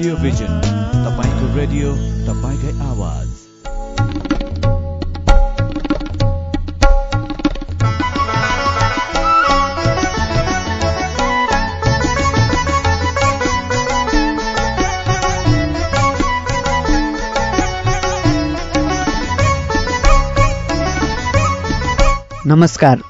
Radio vision तपाईँको radio तपाईँकै आवाज नमस्कार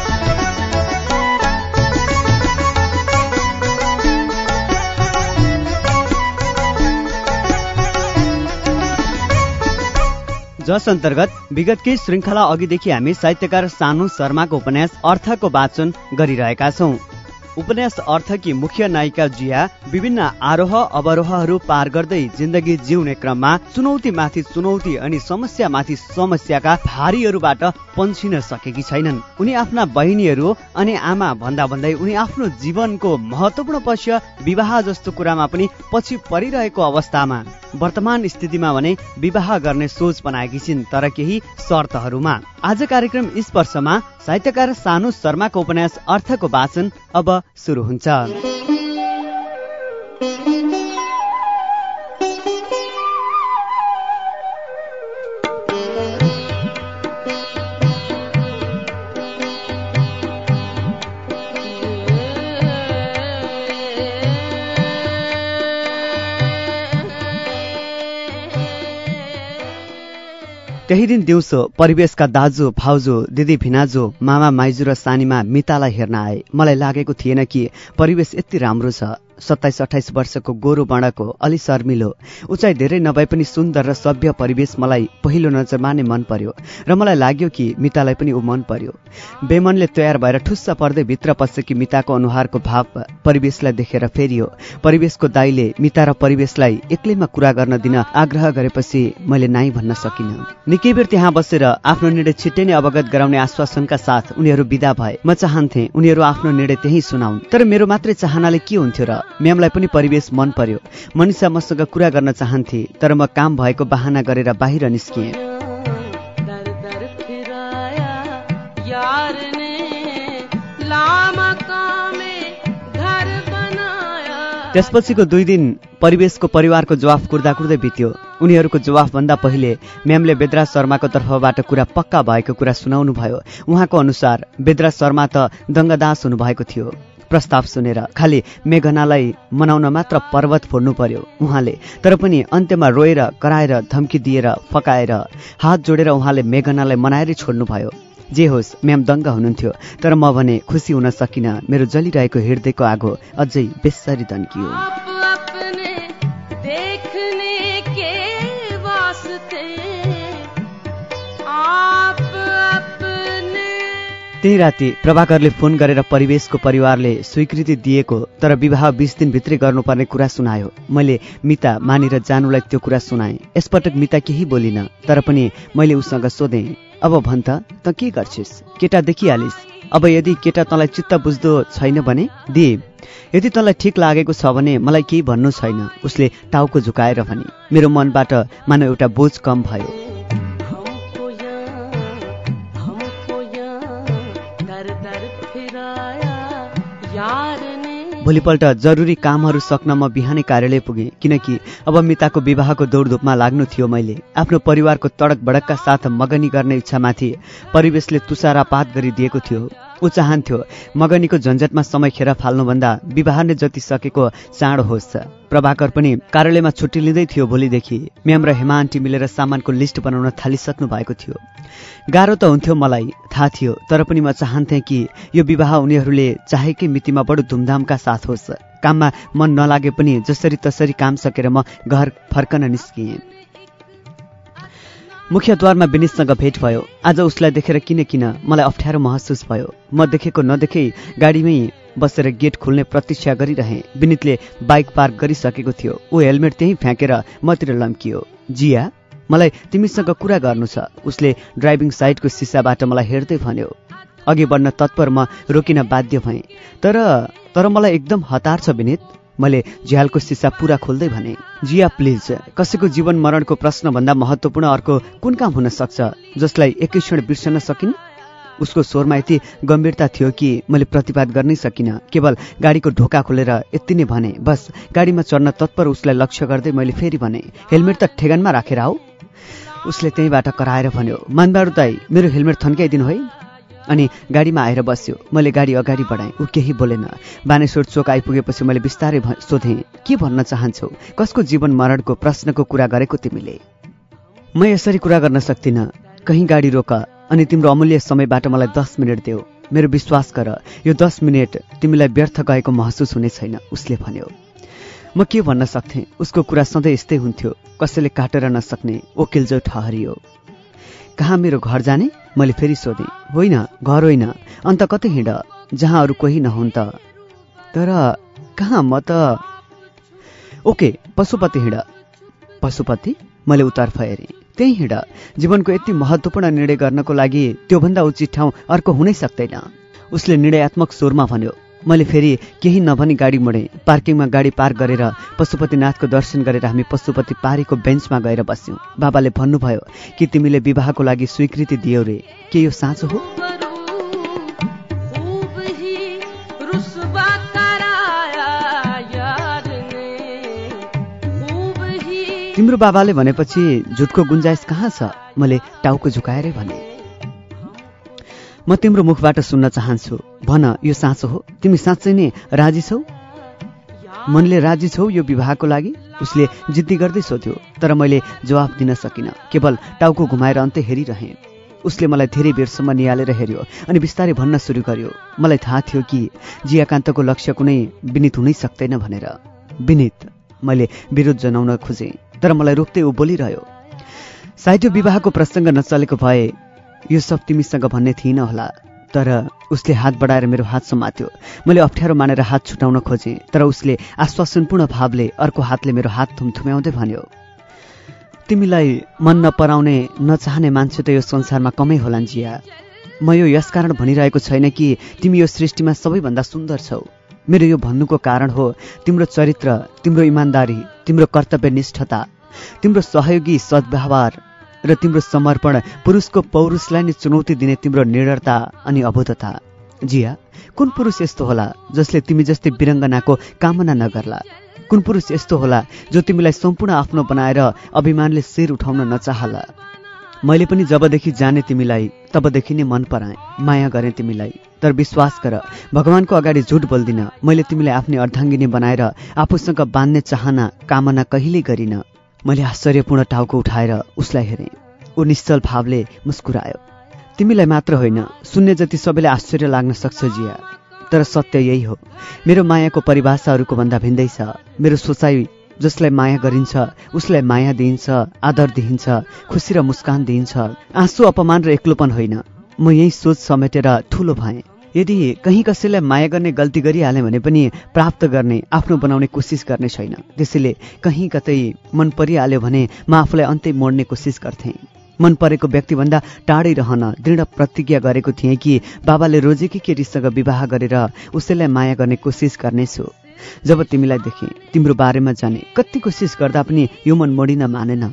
जस अन्तर्गत विगतकै श्रृङ्खला अघिदेखि हामी साहित्यकार सानु शर्माको उपन्यास अर्थको वाचन गरिरहेका छौँ। उपन्यास अर्थकी मुख्य नायिका जिया विभिन्न आरोह अवरोहहरू पार गर्दै जिन्दगी जिउने क्रममा चुनौती माथि चुनौती अनि समस्या माथि समस्याका भारीहरूबाट पन्छिन सकेकी छैनन्। उनी आफ्ना बहिनीहरू अनि आमा भन्दा भन्दै उनी आफ्नो जीवनको महत्वपूर्ण पक्ष विवाह जस्तो कुरामा पनि पछि परिरहेको अवस्थामा वर्तमान स्थितिमा भने विवाह गर्ने सोच बनाएकी छिन् तर केही शर्तहरूमा। आज कार्यक्रम स्पर्शमा साहित्यकार सानु शर्माको उपन्यास अर्थको वाचन अब सुरु हुन्छ। त्यही दिन दिउँसो परिवेशका दाजु भाउजू दिदी भिनाजु मामा माइजू र सानीमा मितालाई हेर्न आए। मलाई लागेको थिएन कि परिवेश यति राम्रो छ। सत्ताइस अठाइस वर्षको गोरु बडाको अलि शर्मिलो। उचाइ धेरै नभए पनि सुन्दर र सभ्य परिवेश मलाई पहिलो नजरमा नै मन पर्यो र मलाई लाग्यो कि मितालाई पनि ऊ मन पर्यो। बेमनले तयार भएर ठुस्स पर्दै भित्र पसेकी मिताको अनुहारको भाव परिवेशलाई देखेर फेरियो। परिवेशको दाईले मिता र परिवेशलाई एक्लैमा कुरा गर्न दिन आग्रह गरेपछि मैले नाइ भन्न सकिनँ। निकै बेर त्यहाँ बसेर आफ्नो निर्णय छिट्टै नै अवगत गराउने आश्वासनका साथ उनीहरू विदा भए। म चाहन्थे उनीहरू आफ्नो निर्णय त्यही सुनाउन्। तर मेरो मात्रै चाहनाले के हुन्थ्यो र म्यामलाई पनि परिवेश मन पर्यो। मनिषा मसँग कुरा गर्न चाहन्थे तर म काम भएको बाहना गरेर बाहिर निस्किएँ। त्यसपछिको दुई दिन परिवेशको परिवारको जवाफ कुर्दा कुर्दै बित्यो। उनीहरूको जवाफभन्दा पहिले म्यामले बेद्रा शर्माको तर्फबाट कुरा पक्का भएको कुरा सुनाउनु भयो उहाँको अनुसार बेद्रा शर्मा त दङ्गदास हुनुभएको थियो। प्रस्ताव सुनेर खालि मेघनालाई मनाउन मात्र पर्वत फोड्नु पर्यो उहाँले। तर पनि अन्त्यमा रोएर कराएर धम्की दिएर फकाएर हात जोडेर उहाँले मेघनालाई मनाएरै छोड्नुभयो जे होस् म्याम दङ्ग हुनुहुन्थ्यो तर म भने खुसी हुन सकिनँ। मेरो जलिरहेको हृदयको आगो अझै बेसरी दन्कियो त्यही राति प्रभाकरले फोन गरेर परिवेशको परिवारले स्वीकृति दिएको तर विवाह बिस दिनभित्रै गर्नुपर्ने कुरा सुनायो। मैले मिता मानेर जानुलाई त्यो कुरा सुनाएँ। यसपटक मिता केही बोलिन तर पनि मैले उसँग सोधेँ अब भन् त त के गर्छिस्? केटा देखिहालिस्। अब यदि केटा तँलाई चित्त बुझ्दो छैन भने दि। यदि तँलाई ठिक लागेको छ भने मलाई केही भन्नु छैन। उसले टाउको झुकाएर भने मेरो मनबाट मानव एउटा बोझ कम भयो। भोलिपल्ट जरुरी कामहरू सक्न म बिहानै कार्यालय पुगेँ किनकि अब मिताको विवाहको दौडधुपमा लाग्नु थियो मैले। आफ्नो परिवारको तडक भडकका साथ मगनी गर्ने इच्छामाथि परिवेशले तुषारापात गरिदिएको थियो। ऊ चाहन्थ्यो मगनीको झन्झटमा समय खेर फाल्नुभन्दा विवाह नै जति सकेको चाँडो होस् प्रभाकर पनि कार्यालयमा छुट्टी लिँदै थियो भोलिदेखि। म्याम र हेमा आन्टी मिलेर सामानको लिस्ट बनाउन थालिसक्नु भएको थियो। गाह्रो त हुन्थ्यो मलाई थाहा थियो तर पनि म चाहन्थेँ कि यो विवाह उनीहरूले चाहेकै मितिमा बडो धुमधामका साथ होस्। काममा मन नलागे पनि जसरी तसरी काम सकेर म घर फर्कन निस्किएँ। मुख्यद्वारमा विनितसँग भेट भयो। आज उसलाई देखेर किन किन मलाई अप्ठ्यारो महसुस भयो। म देखेको नदेखे गाडीमै बसेर गेट खुल्ने प्रतीक्षा गरिरहेँ। विनितले बाइक पार्क गरिसकेको थियो। ऊ हेलमेट त्यहीँ फ्याँकेर मतिर लम्कियो। जिया मलाई तिमीसँग कुरा गर्नु छ। उसले ड्राइभिङ साइडको सिसाबाट मलाई हेर्दै भन्यो। अघि बढ्न तत्पर म रोकिन बाध्य भएँ। तर तर मलाई एकदम हतार छ विनित। मैले झ्यालको सिसा पुरा खोल्दै भने जिया प्लिज कसैको जीवन मरणको प्रश्नभन्दा महत्त्वपूर्ण अर्को कुन काम हुन सक्छ जसलाई एकै क्षण बिर्सन सकिन्? उसको स्वरमा यति गम्भीरता थियो कि मैले प्रतिवाद गर्नै सकिनँ। केवल गाडीको ढोका खोलेर यति नै भने बस गाडीमा चढ्न तत्पर उसलाई लक्ष्य गर्दै मैले फेरि भने हेलमेट त ठेगानमा राखेर आऊ? उसले त्यहीँबाट कराएर भन्यो मानबाडु दाई मेरो हेलमेट थन्काइदिनु है। अनि गाडीमा आएर बस्यो। मैले गाडी अगाडि बढाएँ। ऊ केही बोलेन। बानेश्वर चोक आइपुगेपछि मैले बिस्तारै सोधेँ के भन्न चाहन्छौ? कसको जीवन मरणको प्रश्नको कुरा गरेको तिमीले? म यसरी कुरा गर्न सक्दिनँ। कहीँ गाडी रोक। अनि तिम्रो अमूल्य समयबाट मलाई दस मिनट देऊ। मेरो विश्वास गर। यो दस मिनट तिमीलाई व्यर्थ गएको महसुस हुने छैन उसले भन्यो। म के भन्न सक्थेँ? उसको कुरा सधैँ यस्तै हुन्थ्यो। कसैले काटेर नसक्ने। ओकिलजो ठहरियो। कहाँ मेरो घर जाने? मैले फेरि सोधेँ। होइन घर होइन। अन्त कतै हिँड जहाँ अरू कोही नहुन् त। तर कहाँ म त? ओके पशुपति हिँड। पशुपति? मैले उतर्फ हेरेँ। त्यही हिँड। जीवनको यति महत्त्वपूर्ण निर्णय गर्नको लागि त्योभन्दा उचित ठाउँ अर्को हुनै सक्दैन। उसले निर्णयात्मक स्वरमा भन्यो मैले फेरि केही नभनी गाडी मोडेँ पार्किङमा गाडी पार्क गरेर पशुपतिनाथको दर्शन गरेर हामी पशुपति पारीको बेन्चमा गएर बस्यौँ। बाबाले भन्नुभयो कि तिमीले विवाहको लागि स्वीकृति दियौ रे। के यो साँचो हो? तिम्रो बाबाले भनेपछि झुटको गुन्जाइस कहाँ छ? मैले टाउको झुकाएरै भने। म तिम्रो मुखबाट सुन्न चाहन्छु। भन यो साँचो हो। तिमी साँच्चै नै राजी छौ? मनले राजी छौ यो विवाहको लागि? उसले जिद्दी गर्दै सोध्यो तर मैले जवाफ दिन सकिनँ। केवल टाउको घुमाएर अन्त्य हेरिरहेँ। उसले मलाई धेरै बेरसम्म निहालेर हेऱ्यो अनि बिस्तारै भन्न सुरु गर्यो। मलाई थाहा थियो कि जियाकान्तको लक्ष्य कुनै विनित हुनै सक्दैन भनेर। विनित मैले विरोध जनाउन खोजेँ तर मलाई रोक्दै ऊ बोलिरह्यो सायद यो विवाहको प्रसङ्ग नचलेको भए यो सब तिमीसँग भन्ने थिइनँ होला तर उसले हात बढाएर मेरो हात समात्यो। मैले अप्ठ्यारो मानेर हात छुटाउन खोजेँ तर उसले आश्वासनपूर्ण भावले अर्को हातले मेरो हात थुमथुम्याउँदै भन्यो तिमीलाई मन नपराउने नचाहने मान्छे त यो संसारमा कमै होलान् जिया। म यो यसकारण भनिरहेको छैन कि तिमी यो सृष्टिमा सबैभन्दा सुन्दर छौ। मेरो यो भन्नुको कारण हो तिम्रो चरित्र तिम्रो इमान्दारी तिम्रो कर्तव्यनिष्ठता तिम्रो सहयोगी सद्व्यवहार र तिम्रो समर्पण पुरुषको पौरुषलाई नै चुनौती दिने तिम्रो निडरता अनि अबोधता। जिया कुन पुरुष यस्तो होला जसले तिमी जस्तै विरङ्गनाको कामना नगर्ला? कुन पुरुष यस्तो होला जो तिमीलाई सम्पूर्ण आफ्नो बनाएर अभिमानले शिर उठाउन नचाहला? मैले पनि जबदेखि जाने तिमीलाई तबदेखि नै मन पराएँ माया गरेँ तिमीलाई। तर विश्वास गर भगवानको अगाडि झुट बोल्दिनँ। मैले तिमीलाई आफ्नै अर्धाङ्गिनी बनाएर आफूसँग बाँध्ने चाहना कामना कहिल्यै गरिनँ। मैले आश्चर्यपूर्ण टाउको उठाएर उसलाई हेरेँ। ऊ निश्चल भावले मुस्कुरायो। तिमीलाई मात्र होइन सुन्ने जति सबैलाई आश्चर्य लाग्न सक्छ जिया। तर सत्य यही हो। मेरो मायाको परिभाषा अरूको भन्दा भिन्दै छ। मेरो सोचाइ जसलाई माया गरिन्छ उसलाई माया दिइन्छ आदर दिइन्छ खुसी र मुस्कान दिइन्छ। आँसु अपमान र एक्लोपन होइन। म यही सोच समेटेर ठुलो भएँ। यदि कहीँ कसैलाई माया गर्ने गल्ती गरिहालेँ भने पनि प्राप्त गर्ने आफ्नो बनाउने कोसिस गर्ने छैन। त्यसैले कहीँ कतै मन परिहाल्यो भने म आफूलाई अन्तै मोड्ने कोसिस गर्थेँ। मन परेको व्यक्तिभन्दा टाढै रहन दृढ प्रतिज्ञा गरेको थिएँ कि बाबाले रोजेकी केटीसँग विवाह गरेर उसैलाई माया गर्ने कोसिस गर्नेछु। जब तिमीलाई देखेँ तिम्रो बारेमा जाने कति कोसिस गर्दा पनि यो मन मोडिन मानेन।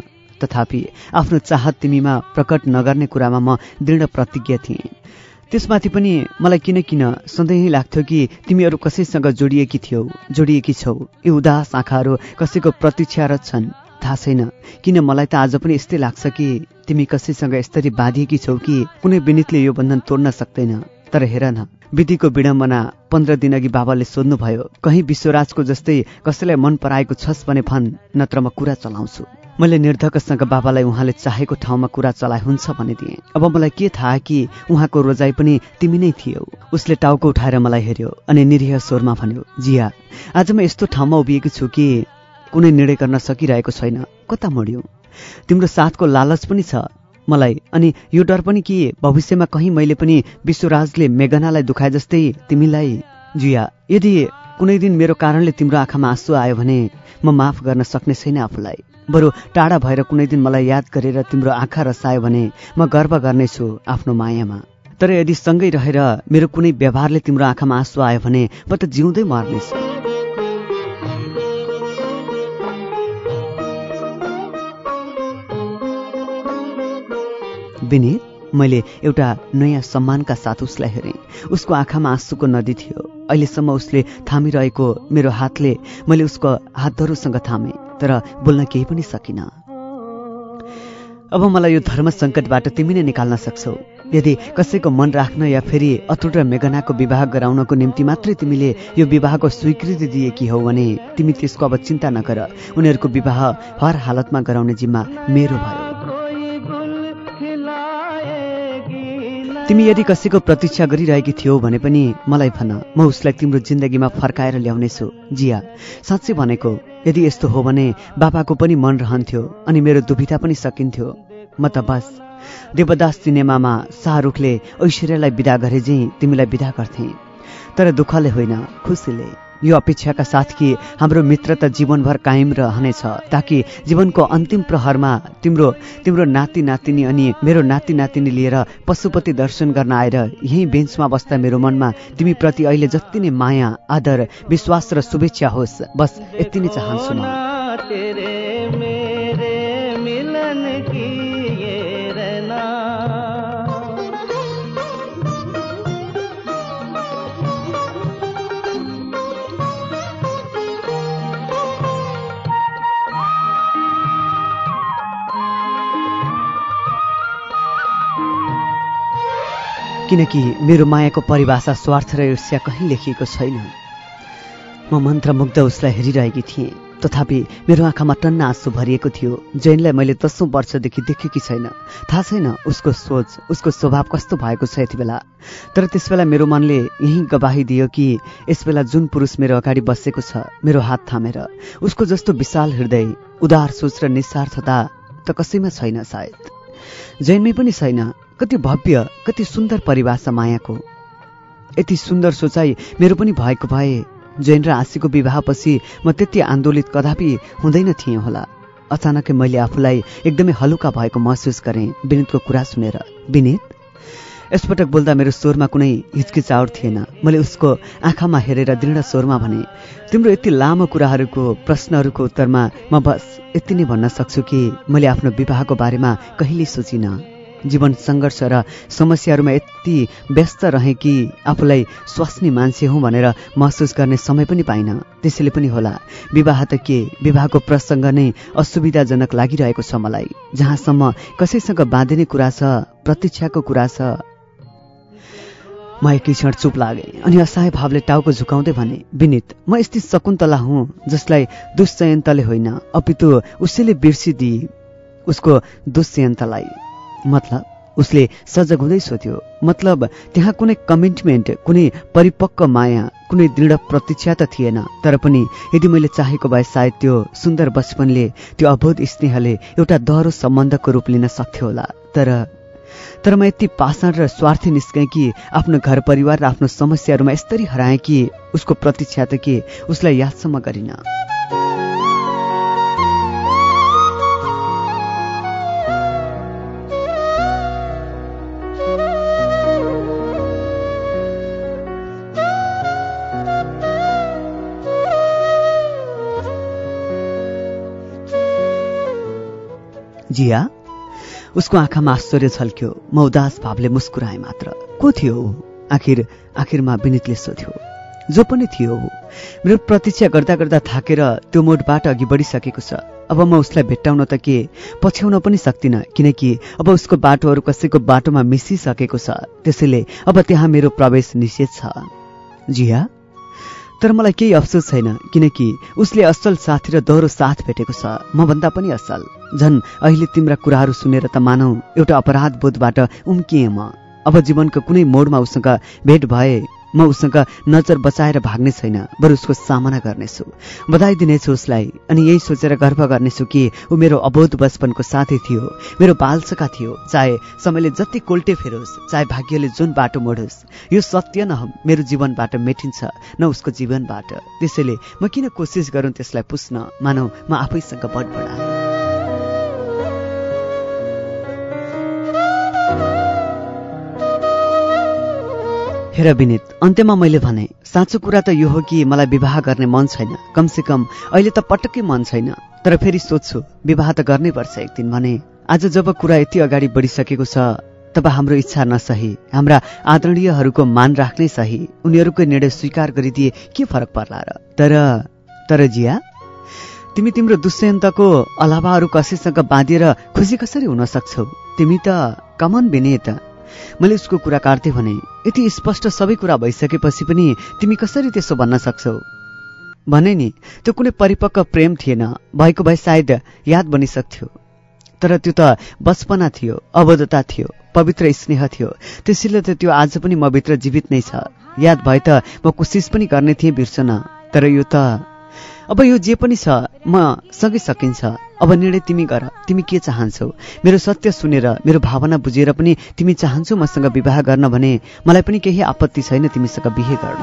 तथापि आफ्नो चाहत तिमीमा प्रकट नगर्ने कुरामा म दृढ प्रतिज्ञा थिएँ। त्यसमाथि पनि मलाई किन किन सधैँ लाग्थ्यो कि तिमीहरू कसैसँग जोडिएकी थियौ जोडिएकी छौ? यी उदास आँखाहरू कसैको प्रतीक्षारत छन्। थाहा छैन किन मलाई त आज पनि यस्तै लाग्छ कि तिमी कसैसँग यसरी बाँधिएकी छौ कि कुनै विनितले यो बन्धन तोड्न सक्दैन। तर हेर न विधिको विडम्बना पन्ध्र दिनअघि बाबाले सोध्नुभयो कहीँ विश्वराजको जस्तै कसैलाई मन पराएको छस् भने भन् नत्र म कुरा चलाउँछु। मैले निर्धकसँग बाबालाई उहाँले चाहेको ठाउँमा कुरा चलाए हुन्छ भनिदिएँ। अब मलाई के थाहा कि उहाँको रोजाइ पनि तिमी नै थियौ। उसले टाउको उठाएर मलाई हेऱ्यो अनि निरीह स्वरमा भन्यो जिया आज म यस्तो ठाउँमा उभिएको छु कि कुनै निर्णय गर्न सकिरहेको छैन। कता मोड्यो? तिम्रो साथको लालच पनि छ मलाई। अनि यो डर पनि कि भविष्यमा कहीँ मैले पनि विश्वराजले मेघनालाई दुखाए जस्तै तिमीलाई? जिया यदि कुनै दिन मेरो कारणले तिम्रो आँखामा आँसु आयो भने म माफ गर्न सक्ने छैन आफूलाई। बरु टाढा भएर कुनै दिन मलाई याद गरेर तिम्रो आँखा रसायो भने म गर्व गर्नेछु आफ्नो मायामा। तर यदि सँगै रहेर मेरो कुनै व्यवहारले तिम्रो आँखामा आँसु आयो भने म त जिउँदै मर्नेछु। विनित? मैले एउटा नयाँ सम्मानका साथ उसलाई हेरेँ। उसको आँखामा आँसुको नदी थियो। अहिलेसम्म उसले थामिरहेको मेरो हातले मैले उसको हातहरूसँग थामेँ तर बोल्न केही पनि सकिनँ। अब मलाई यो धर्म सङ्कटबाट तिमी नै निकाल्न सक्छौ। यदि कसैको मन राख्न या फेरि अतुट र मेघनाको विवाह गराउनको निम्ति मात्रै तिमीले यो विवाहको स्वीकृति दिएकी हौ भने तिमी त्यसको अब चिन्ता नगर। उनीहरूको विवाह हर हालतमा गराउने जिम्मा मेरो भयो। तिमी यदि कसैको प्रतीक्षा गरिरहेकी थियौ भने पनि मलाई भन म उसलाई तिम्रो जिन्दगीमा फर्काएर ल्याउनेछु। जिया साँच्चै भनेको यदि यस्तो हो भने बाबाको पनि मन रहन्थ्यो अनि मेरो दुविधा पनि सकिन्थ्यो। म त बस। देवदास सिनेमामा शाहरुखले ऐश्वर्यालाई विदा गरे चाहिँ तिमीलाई विदा गर्थे। तर दुःखले होइन खुसीले। यो अपेक्षाका साथ कि हाम्रो मित्रता जीवनभर कायम रहनेछ ताकि जीवनको अन्तिम प्रहरमा तिम्रो तिम्रो नाति नातिनी अनि मेरो नाति नातिनी लिएर पशुपति दर्शन गर्न आएर यही बेन्चमा बस्दा मेरो मनमा तिमीप्रति अहिले जति नै माया आदर विश्वास र शुभेच्छा होस्। बस यति नै चाहन्छु म। किनकि मेरो मायाको परिभाषा स्वार्थ र ईर्ष्या कहीँ लेखिएको छैन। म मन्त्रमुग्ध उसलाई हेरिरहेकी थिएँ। तथापि मेरो आँखामा टन्न आँसु भरिएको थियो। जैनलाई मैले दसौँ वर्षदेखि देखेकी छैन। थाहा छैन उसको सोच उसको स्वभाव कस्तो भएको छ यति बेला। तर त्यसबेला मेरो मनले यही गवाही दियो कि यसबेला जुन पुरुष मेरो अगाडि बसेको छ मेरो हात थामेर उसको जस्तो विशाल हृदय उदार सोच र निस्वार्थता त कसैमा छैन सायद। जैनमै पनि छैन। कति भव्य कति सुन्दर परिभाषा मायाको। यति सुन्दर सोचाइ मेरो पनि भएको भए जैन र आशीको विवाहपछि म त्यति आन्दोलित कदापि हुँदैन थिएँ होला। अचानकै मैले आफूलाई एकदमै हलुका भएको महसुस गरेँ। विनितको कुरा सुनेर। विनित? यसपटक बोल्दा मेरो स्वरमा कुनै हिचकिचावट थिएन। मैले उसको आँखामा हेरेर दृढ स्वरमा भने तिम्रो यति लामो कुराहरूको प्रश्नहरूको उत्तरमा म बस यति नै भन्न सक्छु कि मैले आफ्नो विवाहको बारेमा कहिले सोचिनँ। जीवन सङ्घर्ष र समस्याहरूमा यति व्यस्त रहेँ कि आफूलाई स्वास्नी मान्छे हुँ भनेर महसुस गर्ने समय पनि पाइनँ। त्यसैले पनि होला विवाह त के? विवाहको प्रसङ्ग नै असुविधाजनक लागिरहेको छ मलाई। जहाँसम्म कसैसँग बाँधिने कुरा छ प्रतीक्षाको कुरा छ म एकै क्षण चुप लागेँ। अनि असहाय भावले टाउको झुकाउँदै भने विनित म यस्तै शकुन्तला हुँ जसलाई दुष्चयन्तले होइन। अपितु उसैले बिर्सिदिए उसको दुष्यन्तलाई। मतलब उसले सजग हुँदै सोध्यो मतलब त्यहाँ कुनै कमिटमेन्ट कुनै परिपक्व माया कुनै दृढ प्रतीक्षा त थिएन। तर पनि यदि मैले चाहेको भए सायद त्यो सुन्दर बचपनले त्यो अबोध स्नेहले एउटा दह्रो सम्बन्धको रूप लिन सक्थ्यो होला। तर तर म यति पाषाण र स्वार्थी निस्केँ कि आफ्नो घर परिवार र आफ्नो समस्याहरूमा यस्तरी हराएँ कि उसको प्रतीक्षा त के उसलाई यादसम्म गरिन। जिया? उसको आँखामा आश्चर्य छल्क्यो। म उदास भावले मुस्कुराएँ मात्र। को थियो आखिर आखिरमा विनितले सोध्यो। जो पनि थियो मेरो प्रतीक्षा गर्दा गर्दा थाकेर त्यो मोडबाट अघि बढिसकेको छ। अब म उसलाई भेट्टाउन त के? पछ्याउन पनि सक्दिनँ। किनकि अब उसको बाटोहरू कसैको बाटोमा मिसिसकेको छ। त्यसैले अब त्यहाँ मेरो प्रवेश निषेध छ। जिया तर मलाई केही अफसोस छैन। किनकि उसले असल साथी र दोहोरो साथ भेटेको छ। मभन्दा पनि असल। झन् अहिले तिम्रा कुराहरू सुनेर त मानौ एउटा अपराध बोधबाट उम्किएँ म। अब जीवनको कुनै मोडमा उसँग भेट भए म उसँग नजर बचाएर भाग्ने छैन बरु उसको सामना गर्नेछु। बधाई दिनेछु उसलाई अनि यही सोचेर गर्व गर्नेछु कि ऊ मेरो अबोध बचपनको साथी थियो मेरो बालसका थियो चाहे समयले जति कोल्टे फेरोस् चाहे भाग्यले जुन बाटो मोडोस्। यो सत्य न मेरो जीवनबाट मेटिन्छ न उसको जीवनबाट। त्यसैले म किन कोसिस गरौँ त्यसलाई पुस्न? मानौ म आफैसँग बडबडा हेर विनित अन्त्यमा मैले भने साँचो कुरा त यो हो कि मलाई विवाह गर्ने मन छैन। कमसे कम अहिले त पटक्कै मन छैन। तर फेरि सोध्छु विवाह त गर्नै पर्छ एक दिन भने आज जब कुरा यति अगाडि बढिसकेको छ तब हाम्रो इच्छा नसही। हाम्रा आदरणीयहरूको मान राख्नै सही। उनीहरूको निर्णय स्वीकार गरिदिए के फरक पर्ला र? तर तर जिया तिमी तिम्रो दुष्यन्तको अलावा अरू कसैसँग बाँधिएर खुसी कसरी हुन सक्छौ? तिमी त कमन विनित। मैले उसको कुरा काट्थेँ भने यति स्पष्ट सबै कुरा भइसकेपछि पनि तिमी कसरी त्यसो भन्न सक्छौ? भने नि त्यो कुनै परिपक्व प्रेम थिएन। भएको भए सायद याद बनिसक्थ्यो। तर त्यो त बचपना थियो अवधता थियो पवित्र स्नेह थियो। त्यसैले त त्यो आज पनि म भित्र जीवित नै छ। याद भए त म कोसिस पनि गर्ने थिएँ बिर्सन। तर यो त अब यो जे पनि छ म सँगै सकिन्छ। अब निर्णय तिमी गर। तिमी के चाहन्छौ? मेरो सत्य सुनेर मेरो भावना बुझेर पनि तिमी चाहन्छौ मसँग विवाह गर्न भने मलाई पनि केही आपत्ति छैन तिमीसँग बिहे गर्न।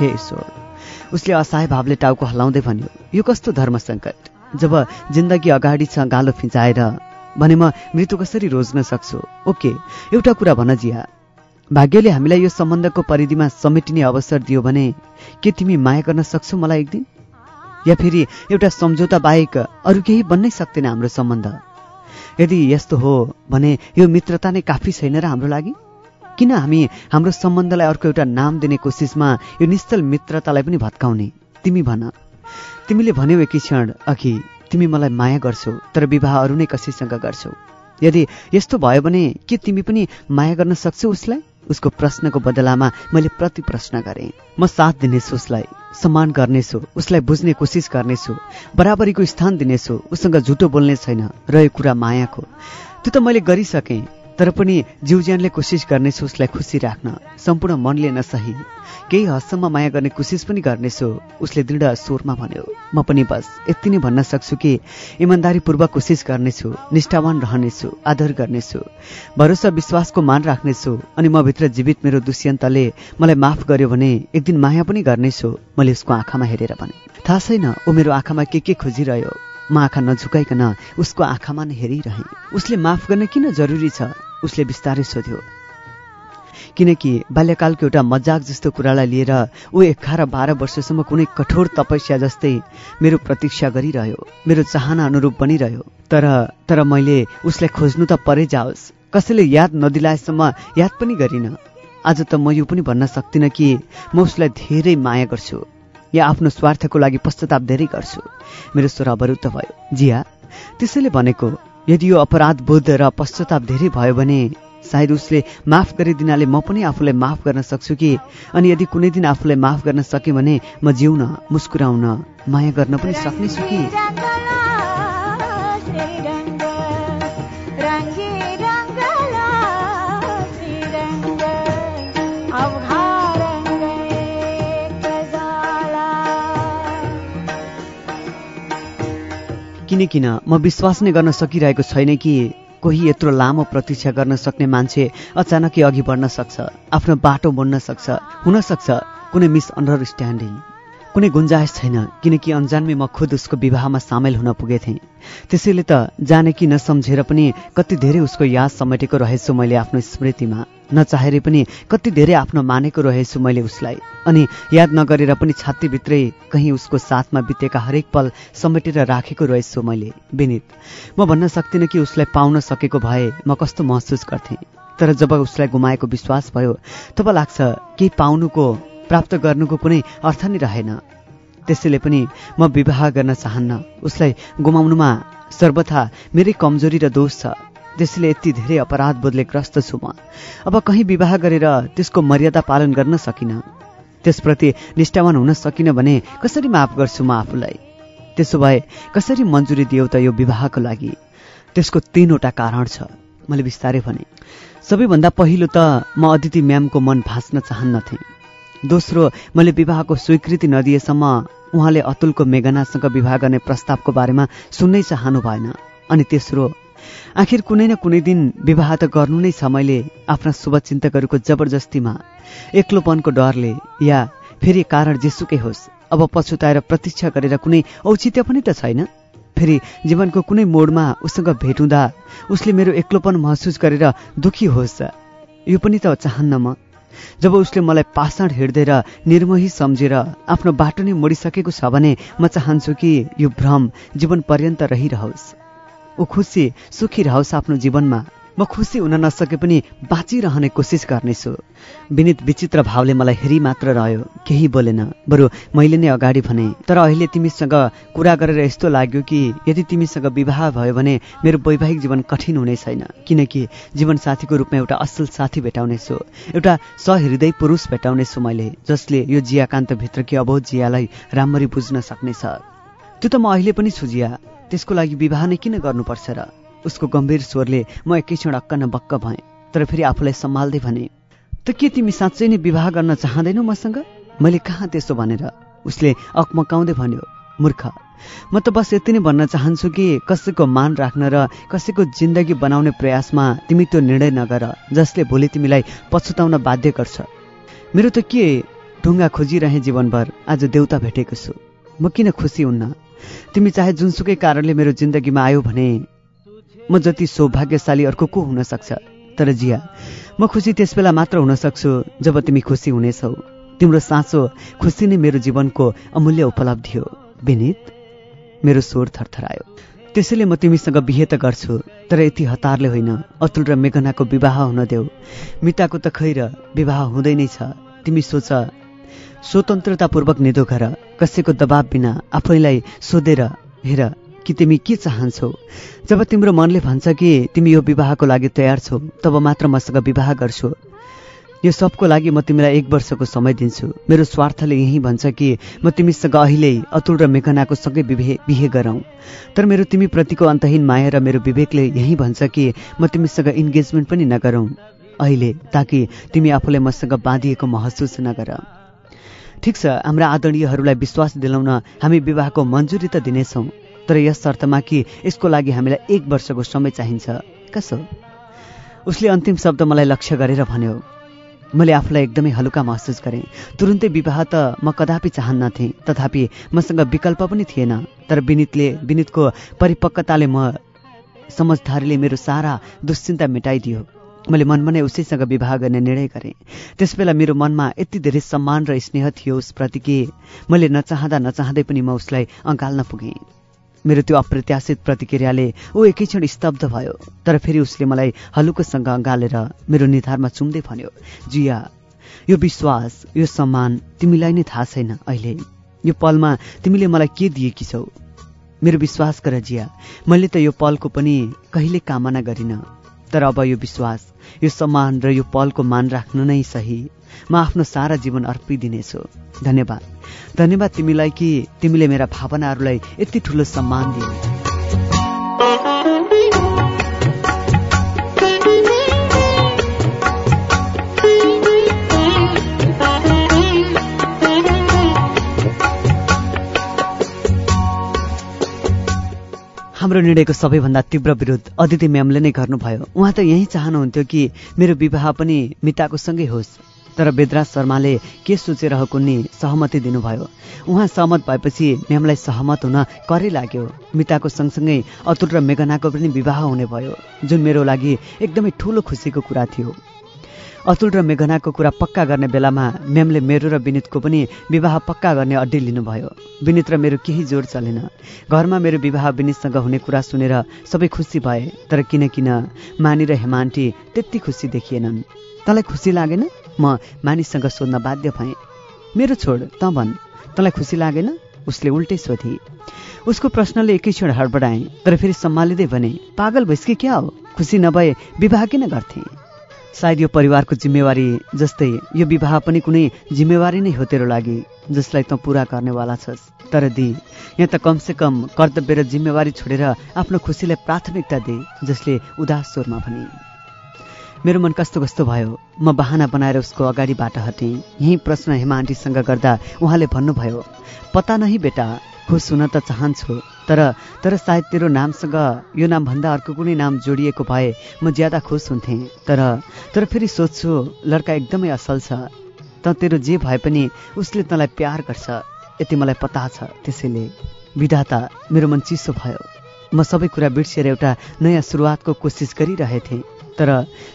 हे ईश्वर उसले असहाय भावले टाउको हलाउँदै भन्यो यो कस्तो धर्म सङ्कट जब जिन्दगी अगाडि छ गालो फिचाएर भने म मृत्यु कसरी रोज्न सक्छु? ओके एउटा कुरा भन जिया। भाग्यले हामीलाई यो सम्बन्धको परिधिमा समेटिने अवसर दियो भने के तिमी माया गर्न सक्छौ मलाई एक दिन? या फेरि एउटा सम्झौता बाहेक अरू केही बन्नै सक्दैन हाम्रो सम्बन्ध? यदि यस्तो हो भने यो मित्रता नै काफी छैन र हाम्रो लागि? किन हामी हाम्रो सम्बन्धलाई अर्को एउटा नाम दिने कोसिसमा यो निश्चल मित्रतालाई पनि भत्काउने? तिमी भन। तिमीले भन्यौ एकै क्षण अघि तिमी मलाई माया गर्छौ तर विवाह अरू नै कसैसँग गर्छौ। यदि यस्तो भयो भने के तिमी पनि माया गर्न सक्छौ उसलाई? उसको प्रश्नको बदलामा मैले प्रति प्रश्न गरेँ। म साथ दिनेछु उसलाई सम्मान गर्नेछु उसलाई बुझ्ने कोसिस गर्नेछु बराबरीको स्थान दिनेछु उसँग झुटो बोल्ने छैन रह्यो कुरा मायाको। त्यो त मैले गरिसकेँ। तर पनि जीवज्यानले कोसिस गर्नेछु उसलाई खुसी राख्न सम्पूर्ण मनले नसही। केही हदसम्म माया गर्ने कोसिस पनि गर्नेछु उसले दृढ स्वरमा भन्यो। म पनि बस यति नै भन्न सक्छु कि इमान्दारीपूर्वक कोसिस गर्नेछु निष्ठावान रहनेछु आदर गर्नेछु भरोसा विश्वासको मान राख्नेछु अनि म भित्र जीवित मेरो दुष्यन्तले मलाई माफ गर्यो भने एक माया पनि गर्नेछु मैले उसको आँखामा हेरेर भने। थाहा छैन ऊ मेरो आँखामा के के खोजिरह्यो। म आँखा नझुकाइकन उसको आँखामा नै हेरिरहेँ। उसले माफ गर्न किन जरुरी छ? उसले बिस्तारै सोध्यो। किनकि बाल्यकालको एउटा मजाक जस्तो कुरालाई लिएर ऊ एघार बाह्र वर्षसम्म कुनै कठोर तपस्या जस्तै मेरो प्रतीक्षा गरिरह्यो। मेरो चाहना अनुरूप बनिरह्यो। तर तर मैले उसलाई खोज्नु त परै जाओस्। कसैले याद नदिलाएसम्म याद पनि गरिनँ। आज त म यो पनि भन्न सक्दिनँ कि म उसलाई धेरै माया गर्छु। या आफ्नो स्वार्थको लागि पश्चाताप धेरै गर्छु। मेरो स्वर अवरुद्ध भयो। जिया त्यसैले भनेको यदि यो अपराध बोध र पश्चाताप धेरै भयो भने सायद उसले माफ गरिदिनाले म पनि आफूलाई माफ गर्न सक्छु कि? अनि यदि कुनै दिन आफूलाई माफ गर्न सकेँ भने म जिउन मुस्कुराउन माया गर्न पनि सक्नेछु कि? किन किन म विश्वास नै गर्न सकिरहेको छैन कि कोही यत्रो लामो प्रतीक्षा गर्न सक्ने मान्छे अचानकै अघि बढ्न सक्छ आफ्नो बाटो मोड्न सक्छ हुन सक्छ कुनै मिस अन्डरस्ट्यान्डिङ। कुनै गुन्जायस छैन किनकि अन्जानमै म खुद उसको विवाहमा सामेल हुन पुगेथेँ। त्यसैले त जाने कि नसम्झेर पनि कति धेरै उसको याद समेटेको रहेछु मैले आफ्नो स्मृतिमा नचाहेर पनि कति धेरै आफ्नो मानेको रहेछु मैले उसलाई। अनि याद नगरेर पनि छातीभित्रै कहीँ उसको साथमा बितेका हरेक पल समेटेर राखेको रहेछु मैले। विनित म भन्न सक्दिनँ कि उसलाई पाउन सकेको भए म कस्तो महसुस गर्थेँ। तर जब उसलाई गुमाएको विश्वास भयो तब लाग्छ केही पाउनुको प्राप्त गर्नुको कुनै अर्थ नै रहेन। त्यसैले पनि म विवाह गर्न चाहन्न। उसलाई गुमाउनुमा सर्वथा मेरै कमजोरी र दोष छ। त्यसैले यति धेरै अपराध बोधले ग्रस्त छु म। अब कहीँ विवाह गरेर त्यसको मर्यादा पालन गर्न सकिनँ। त्यसप्रति निष्ठावान हुन सकिनँ भने कसरी माफ गर्छु म आफूलाई? त्यसो भए कसरी मन्जुरी दियो त यो विवाहको लागि? त्यसको तीनवटा कारण छ मैले बिस्तारै भने। सबैभन्दा पहिलो त म अदिति म्यामको मन भाँच्न चाहन्नथेँ। दोस्रो मैले विवाहको स्वीकृति नदिएसम्म उहाँले अतुलको मेघनासँग विवाह गर्ने प्रस्तावको बारेमा सुन्नै चाहनु भएन। अनि तेस्रो आखिर कुनै न कुनै दिन विवाह त गर्नु नै छ मैले आफ्ना शुभचिन्तकहरूको जबरजस्तीमा एक्लोपनको डरले या फेरि कारण जेसुकै होस् अब पछुताएर प्रतीक्षा गरेर कुनै औचित्य पनि त छैन। फेरि जीवनको कुनै मोडमा उसँग भेट हुँदा उसले मेरो एक्लोपन महसुस गरेर दुखी होस्। यो पनि त चाहन्न म। जब उसले मलाई पाषाण हिँड्दै र निर्मोही सम्झेर आफ्नो बाटो नै मोडिसकेको छ भने म चाहन्छु कि यो भ्रम जीवन पर्यन्त रहिरहोस्। ऊ खुसी सुखी रहोस् आफ्नो जीवनमा। म खुसी हुन नसके पनि बाँचिरहने कोसिस गर्नेछु। विनित विचित्र भावले मलाई हेरी मात्र रह्यो। केही बोलेन। बरु मैले नै अगाडि भने तर अहिले तिमीसँग कुरा गरेर यस्तो लाग्यो कि यदि तिमीसँग विवाह भयो भने मेरो वैवाहिक जीवन कठिन हुने छैन। किनकि जीवनसाथीको रूपमा एउटा असल साथी भेटाउनेछु। एउटा सहृदय पुरुष भेटाउनेछु मैले जसले यो जियाकान्तभित्रकी अबोध जियालाई राम्ररी बुझ्न सक्नेछ। त्यो त म अहिले पनि छु जिया। त्यसको लागि विवाह नै किन गर्नुपर्छ र? उसको गम्भीर स्वरले म एकै क्षण अक्क न बक्क भएँ तर फेरि आफूलाई सम्हाल्दै भने त के तिमी साँच्चै नै विवाह गर्न चाहँदैनौ मसँग? मैले कहाँ त्यसो भनेर उसले अकमकाउँदै भन्यो मूर्ख म त बस यति नै भन्न चाहन्छु कि कसैको मान राख्न र कसैको जिन्दगी बनाउने प्रयासमा तिमी त्यो निर्णय नगर जसले भोलि तिमीलाई पछुताउन बाध्य गर्छ। मेरो त के ढुङ्गा खोजिरहे जीवनभर आज देउता भेटेको छु। म किन खुसी हुन्न? तिमी चाहे जुनसुकै कारणले मेरो जिन्दगीमा आयो भने म जति सौभाग्यशाली अर्को को हुन सक्छ? तर जिया म खुसी त्यस बेला मात्र हुन सक्छु जब तिमी खुसी हुनेछौ। तिम्रो साँचो खुसी नै मेरो जीवनको अमूल्य उपलब्धि हो विनित। मेरो स्वर थरथरायो। त्यसैले म तिमीसँग बिहे त गर्छु तर यति हतारले होइन। अतुल र मेघनाको विवाह हुन देऊ। मिताको त खै र विवाह हुँदै नै छ। तिमी सोच। स्वतन्त्रतापूर्वक निदो गर। कसैको दबाब बिना आफैलाई सोधेर हेर। कि तिमी के चाहन्छौ? जब तिम्रो मनले भन्छ कि तिमी यो विवाहको लागि तयार छौ तब मात्र मसँग विवाह गर्छु। यो सबको लागि म तिमीलाई एक वर्षको समय दिन्छु। मेरो स्वार्थले यही भन्छ कि म तिमीसँग अहिले अतुल र मेघनाको सँगै बिहे बिहे गरौँ। तर मेरो तिमी प्रतिको अन्तहीन माया र मेरो विवेकले यही भन्छ कि म तिमीसँग इन्गेजमेन्ट पनि नगरौँ। अहिले ताकि तिमी आफूलाई मसँग बाँधिएको महसुस नगर। ठिक छ हाम्रा आदरणीयहरूलाई विश्वास दिलाउन हामी विवाहको मन्जुरी त दिनेछौँ। तर यस शर्तमा कि यसको लागि हामीलाई एक वर्षको समय चाहिन्छ। कसो? उसले अन्तिम शब्द मलाई लक्ष्य गरेर भन्यो मैले आफूलाई एकदमै हलुका महसुस गरेँ। तुरुन्तै विवाह त म कदापि चाहन्नथेँ। तथापि मसँग विकल्प पनि थिएन। तर विनितले विनितको परिपक्वताले म समझदारीले मेरो सारा दुश्चिन्ता मेटाइदियो। मैले मनमा नै उसैसँग विवाह गर्ने निर्णय गरेँ। त्यसबेला मेरो मनमा यति धेरै सम्मान र स्नेह थियो उसप्रति कि मैले नचाहँदा नचाहँदै पनि म उसलाई अँगाल्न पुगेँ। मेरो त्यो अप्रत्याशित प्रतिक्रियाले ऊ एकैक्षण स्तब्ध भयो। तर फेरि उसले मलाई हलुकोसँग अँगालेर मेरो निधारमा चुम्दै भन्यो जिया यो विश्वास यो सम्मान तिमीलाई नै थाहा छैन अहिले। यो पलमा तिमीले मलाई के दिएकी छौ? मेरो विश्वास गर जिया। मैले त यो पलको पनि कहिले कामना गरिन। तर अब यो विश्वास यो सम्मान र यो पलको मान राख्न नै सही। म आफ्नो सारा जीवन अर्पिदिनेछु। धन्यवाद। धन्यवाद तिमीलाई कि तिमीले मेरा भावनाहरूलाई यति ठुलो सम्मान दिए हाम्रो निर्णयको सबैभन्दा तीव्र विरोध अदिति म्यामले नै गर्नुभयो। उहाँ त यही चाहनुहुन्थ्यो कि मेरो विवाह पनि मिताको सँगै होस्। तर बेदराज शर्माले के सोचेर कुन्नी सहमति दिनुभयो। उहाँ सहमत भएपछि म्यामलाई सहमत हुन करै लाग्यो। मिताको सँगसँगै अतुल र मेघनाको पनि विवाह हुने भयो जुन मेरो लागि एकदमै ठुलो खुसीको कुरा थियो। अतुल र मेघनाको कुरा पक्का गर्ने बेलामा म्यामले मेरो र विनितको पनि विवाह पक्का गर्ने अड्डी लिनुभयो। विनित र मेरो केही जोड चलेन। घरमा मेरो विवाह विनितसँग हुने कुरा सुनेर सबै खुसी भए तर किन किन मानी र हेमान्टी त्यति खुसी देखिएनन्। तँलाई खुसी लागेन? म मानिससँग सोध्न बाध्य भएँ। मेरो छोड त भन् तँलाई खुसी लागेन? उसले उल्टै सोधी। उसको प्रश्नले एकै क्षण हडबडाएँ तर फेरि सम्हालिँदै भने पागल भइस कि क्या हो? खुसी नभए विवाह किन गर्थे? सायद यो परिवारको जिम्मेवारी जस्तै यो विवाह पनि कुनै जिम्मेवारी नै हो तेरो लागि जसलाई त पुरा गर्नेवाला छस्। तर दि यहाँ त कमसे कम कर्तव्य र जिम्मेवारी छोडेर आफ्नो खुसीलाई प्राथमिकता दे जसले उदास स्वरमा भने। मेरो मन कस्तो कस्तो भयो म बहाना बनाएर उसको अगाडिबाट हटेँ। यही प्रश्न हेमा आन्टीसँग गर्दा उहाँले भन्नुभयो पता नै बेटा खुस हुन त चाहन्छु तर तर सायद तेरो नामसँग यो नामभन्दा अर्को कुनै नाम जोडिएको भए म ज्यादा खुस हुन्थेँ। तर तर फेरि सोध्छु लड्का एकदमै असल छ। त तेरो जे भए पनि उसले तँलाई प्यार गर्छ यति मलाई पता छ त्यसैले। विधाता मेरो मन चिसो भयो। म सबै कुरा बिर्सिएर एउटा नयाँ सुरुवातको कोसिस गरिरहेथेँ। तर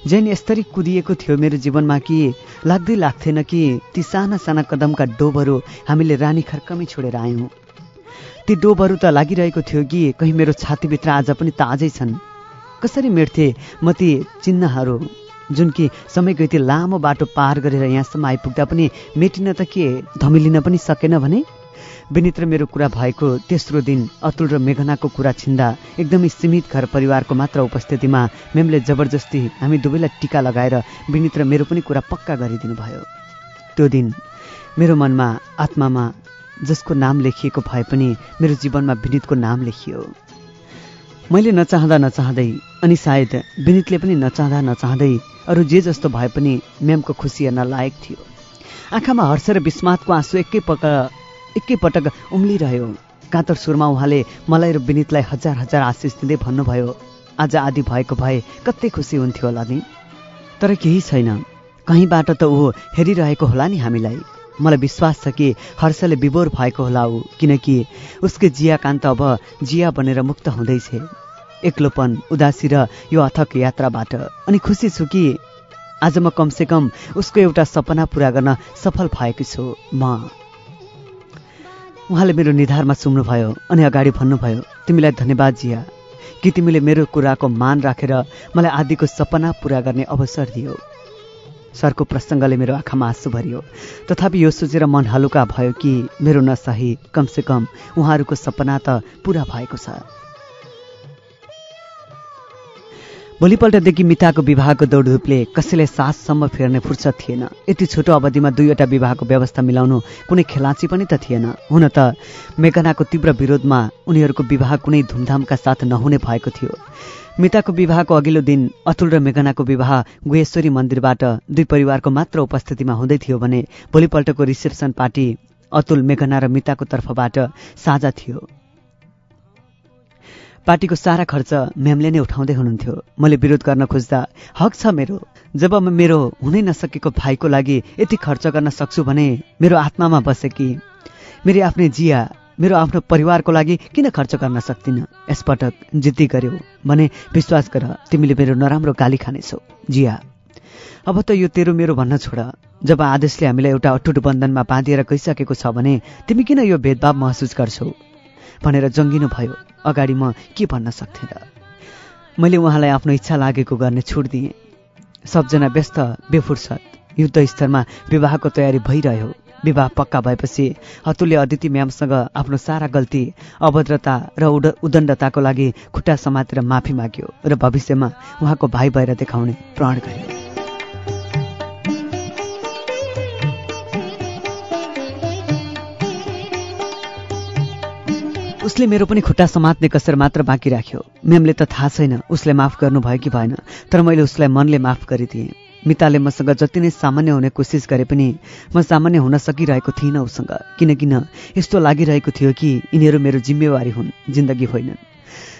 जैन यस्तरी कुदिएको थियो मेरो जीवनमा कि लाग्दै लाग्थेन कि ती साना साना कदमका डोबहरू हामीले रानी खर्कमै छोडेर आयौँ। ती डोबहरू त लागिरहेको थियो कि कहीँ मेरो छातीभित्र आज पनि ताजै छन्। कसरी मेट्थे म ती चिन्हहरू? जुन कि समयको यति लामो बाटो पार गरेर यहाँसम्म आइपुग्दा पनि मेटिन त के धमिलिन पनि सकेन भने? विनित मेरो कुरा भएको तेस्रो दिन अतुल र मेघनाको कुरा छिन्दा एकदमै सीमित घर परिवारको मात्र उपस्थितिमा मेमले जबरजस्ती हामी दुवैलाई टिका लगाएर विनित मेरो पनि कुरा पक्का गरिदिनु भयो त्यो दिन मेरो मनमा आत्मामा जसको नाम लेखिएको भए पनि मेरो जीवनमा विनितको नाम लेखियो। मैले नचाहँदा नचाहँदै अनि सायद विनितले पनि नचाहँदा नचाहँदै अरू जे जस्तो भए पनि म्यामको खुसी हेर्न लायक थियो। आँखामा हर्ष र विस्मातको आँसु एकैपल्ट एकैपटक उम्लिरह्यो। कातर सुरमा उहाँले मलाई र विनितलाई हजार हजार आशिष दिँदै भन्नुभयो आज आदि भएको भए कतै खुसी हुन्थ्यो होला नि? तर केही छैन। कहीँबाट त ऊ हेरिरहेको होला नि हामीलाई। मलाई विश्वास छ कि हर्षले विभोर भएको होला ऊ किनकि उसकै जिया कान्त अब जिया बनेर मुक्त हुँदैछ। एक्लोपन उदासी र यो अथक यात्राबाट। अनि खुसी छु कि आज म कमसेकम उसको एउटा सपना पुरा गर्न सफल भएको छु म। उहाँले मेरो निधारमा सुन्नुभयो अनि अगाडि भन्नुभयो तिमीलाई धन्यवाद जिया। कि तिमीले मेरो कुराको मान राखेर मलाई आदिको सपना पुरा गर्ने अवसर दियो। सरको प्रसङ्गले मेरो आँखामा आँसु भरियो। तथापि यो सोचेर मन हलुका भयो कि मेरो नसही कमसेकम उहाँहरूको सपना त पुरा भएको छ। भोलिपल्टदेखि मिताको विवाहको दौडधुपले कसैलाई साससम्म फेर्ने फुर्सद थिएन। यति छोटो अवधिमा दुईवटा विवाहको व्यवस्था मिलाउनु कुनै खेलाँची पनि त थिएन। हुन त मेघनाको तीव्र विरोधमा उनीहरूको विवाह कुनै धुमधामका साथ नहुने भएको थियो। मिताको विवाहको अघिल्लो दिन अतुल र मेघनाको विवाह गुहेश्वरी मन्दिरबाट दुई परिवारको मात्र उपस्थितिमा हुँदै थियो भने भोलिपल्टको रिसेप्सन पार्टी अतुल मेघना र मिताको तर्फबाट साझा थियो। पार्टीको सारा खर्च म्यामले नै उठाउँदै हुनुहुन्थ्यो। मैले विरोध गर्न खोज्दा हक छ मेरो। जब म मेरो हुनै नसकेको भाइको लागि यति खर्च गर्न सक्छु भने मेरो आत्मामा बसे कि? मेरो आफ्नै जिया मेरो आफ्नो परिवारको लागि किन खर्च गर्न सक्दिनँ? यसपटक जिद्दी गर्यो भने विश्वास गर तिमीले मेरो नराम्रो गाली खानेछौ। जिया। अब त यो तेरो मेरो भन्न छोड। जब आदेशले हामीलाई एउटा अटुट बन्धनमा बाँधिएर गइसकेको छ भने तिमी किन यो भेदभाव महसुस गर्छौ? भनेर जङ्गिनु भयो। अगाडि म के भन्न सक्थेँ र मैले उहाँलाई आफ्नो इच्छा लागेको गर्ने छुट दिएँ। सबजना व्यस्त बेफुर्सद युद्ध स्तरमा विवाहको तयारी भइरह्यो। विवाह पक्का भएपछि हतुले अदिति म्यामसँग आफ्नो सारा गल्ती अभद्रता र उदण्डताको लागि खुट्टा समातेर माफी माग्यो र भविष्यमा उहाँको भाइ भएर देखाउने प्रण गर्यो उसले मेरो पनि खुट्टा समात्ने कसर मात्र बाँकी राख्यो। म्यामले त थाहा छैन उसले माफ गर्नुभयो कि भएन तर मैले उसलाई मनले माफ गरिदिएँ। मिताले मसँग जति नै सामान्य हुने कोसिस गरे पनि म सामान्य हुन सकिरहेको थिइनँ उसँग किन किन यस्तो लागिरहेको थियो कि यिनीहरू मेरो जिम्मेवारी हुन् जिन्दगी होइनन्।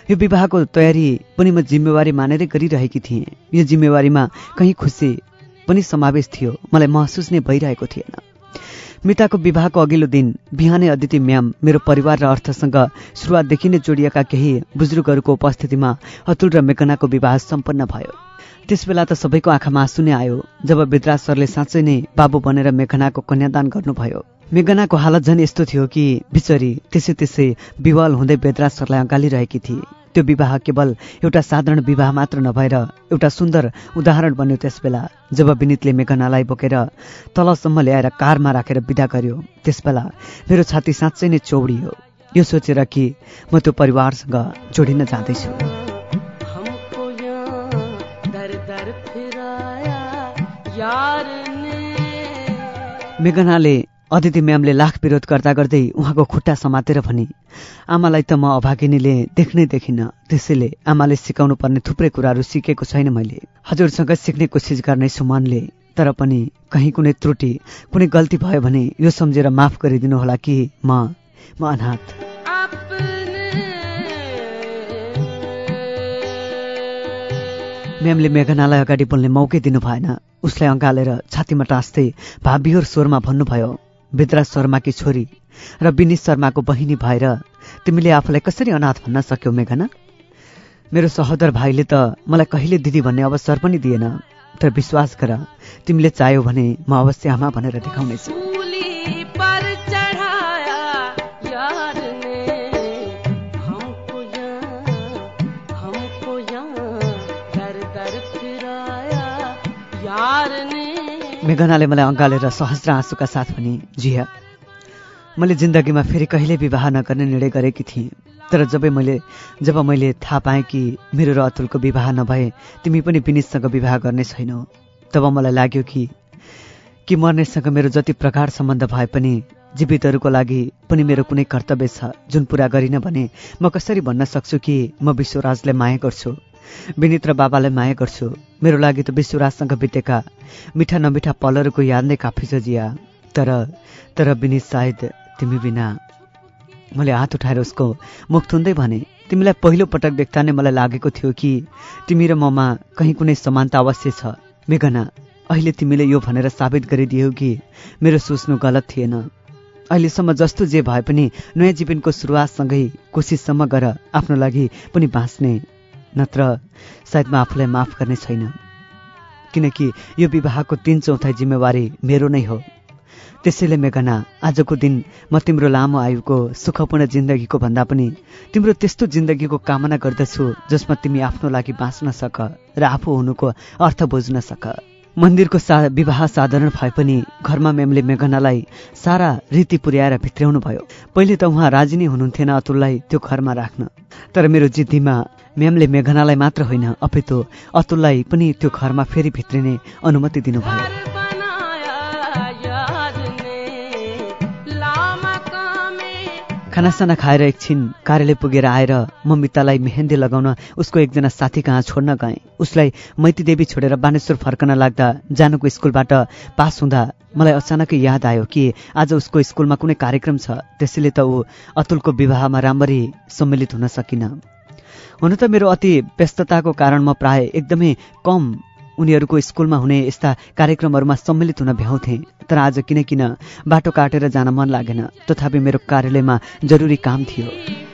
यो विवाहको तयारी पनि म जिम्मेवारी मानेरै गरिरहेकी थिएँ। यो जिम्मेवारीमा कहीँ खुसी पनि समावेश थियो मलाई महसुस नै भइरहेको थिएन। मिताको विवाहको अघिल्लो दिन बिहानै अदिति म्याम मेरो परिवार र अर्थसँग सुरुवातदेखि नै जोडिएका केही बुजुर्गहरूको उपस्थितिमा अतुल र मेकनाको विवाह सम्पन्न भयो। त्यसबेला त सबैको आँखामा आँसु नै आयो जब विद्राज सरले साँच्चै नै बाबु बनेर मेघनाको कन्यादान गर्नुभयो। मेघनाको हालत झन् यस्तो थियो कि बिचरी त्यसै त्यसै विवाल हुँदै बेदराज सरलाई अँगालिरहेकी थिए। त्यो विवाह केवल एउटा साधारण विवाह मात्र नभएर एउटा सुन्दर उदाहरण बन्यो त्यसबेला जब विनितले मेघनालाई बोकेर तलसम्म ल्याएर कारमा राखेर विदा गर्यो। त्यसबेला मेरो छाती साँच्चै नै चौडियो। यो सोचेर कि म त्यो परिवारसँग जोडिन जाँदैछु। मेघनाले अदिति म्यामले लाख विरोध गर्दा गर्दै उहाँको खुट्टा समातेर भने आमालाई त म अभागिनीले देख्नै देखिनँ। त्यसैले आमाले सिकाउनु पर्ने थुप्रै कुराहरू सिकेको छैन मैले। हजुरसँग सिक्ने कोसिस गर्नेछु मनले तर पनि कहीँ कुनै त्रुटि कुनै गल्ती भयो भने यो सम्झेर माफ गरिदिनु होला कि म म अनाथ। म्यामले मेघनालाई अगाडि बोल्ने मौकै दिनु भएन। उसलाई अँगालेर छातीमा टाँस्दै भावविहोर स्वरमा भन्नुभयो विद्रा शर्माकी छोरी र विनित शर्माको बहिनी भएर तिमीले आफूलाई कसरी अनाथ भन्न सक्यौ मेघना? मेरो सहोदर भाइले त मलाई कहिले दिदी भन्ने अवसर पनि दिएन तर विश्वास गर तिमीले चाह्यौ भने म अवश्य आमा भनेर देखाउनेछु। मेघनाले मलाई अँगालेर सहस्र आँसुका साथ भने जिया मैले जिन्दगीमा फेरि कहिले विवाह नगर्ने निर्णय गरेकी थिएँ तर जब मैले जब मैले थाहा पाएँ कि मेरो र अतुलको विवाह नभए तिमी पनि विनितसँग विवाह गर्ने छैनौ तब मलाई लाग्यो कि कि मर्नेसँग मेरो जति प्रगाढ सम्बन्ध भए पनि जीवितहरूको लागि पनि मेरो कुनै कर्तव्य छ जुन पुरा गरिन भने म कसरी भन्न सक्छु कि म विश्वराजलाई माया गर्छु? विनित र बाबालाई माया गर्छु। मेरो लागि त विश्वराजसँग बितेका मिठा नमिठा पलहरूको याद नै काफी छ जिया। तर तर विनित सायद तिमी बिना। मैले हात उठाएर उसको मुख थुन्दै भने तिमीलाई पहिलो पटक देख्दा नै मलाई लागेको थियो कि तिमी र ममा कहीँ कुनै समानता अवश्य छ। मेघना अहिले तिमीले यो भनेर साबित गरिदियौ कि मेरो सोच्नु गलत थिएन। अहिलेसम्म जस्तो जे भए पनि नयाँ जीवनको सुरुवातसँगै कोसिससम्म गर आफ्नो लागि पनि बाँच्ने। नत्र सायद म आफूलाई माफ गर्ने छैन। किनकि यो विवाहको तिन चौथाइ जिम्मेवारी मेरो नै हो। त्यसैले मेघना आजको दिन म तिम्रो लामो आयुको सुखपूर्ण जिन्दगीको भन्दा पनि तिम्रो त्यस्तो जिन्दगीको कामना गर्दछु जसमा तिमी आफ्नो लागि बाँच्न सक र आफू हुनुको अर्थ बुझ्न सक। मन्दिरको सा विवाह साधारण भए पनि घरमा मेमले मेघनालाई सारा रीति पुर्याएर भित्र्याउनु भयो पहिले त उहाँ राजी नै हुनुहुन्थेन अतुललाई त्यो घरमा राख्न। तर मेरो जिद्दीमा म्यामले मेघनालाई मात्र होइन अपितो अतुललाई पनि त्यो घरमा फेरि भित्रिने अनुमति दिनुभयो। खानासाना खाएर एकछिन कार्यालय पुगेर आएर म मितालाई मेहेन्दी लगाउन उसको एकजना साथी कहाँ छोड्न गएँ। उसलाई मैती देवी छोडेर बानेश्वर फर्कन लाग्दा जानुको स्कुलबाट पास हुँदा मलाई अचानकै याद आयो कि आज उसको स्कुलमा कुनै कार्यक्रम छ त्यसैले त ऊ अतुलको विवाहमा राम्ररी सम्मिलित हुन सकिन। हुन त मेरो अति व्यस्तताको कारण म प्राय एकदमै कम उनीहरूको स्कुलमा हुने यस्ता कार्यक्रमहरूमा सम्मिलित हुन भ्याउँथे। तर आज किन किन बाटो काटेर जान मन लागेन। तथापि मेरो कार्यालयमा जरुरी काम थियो।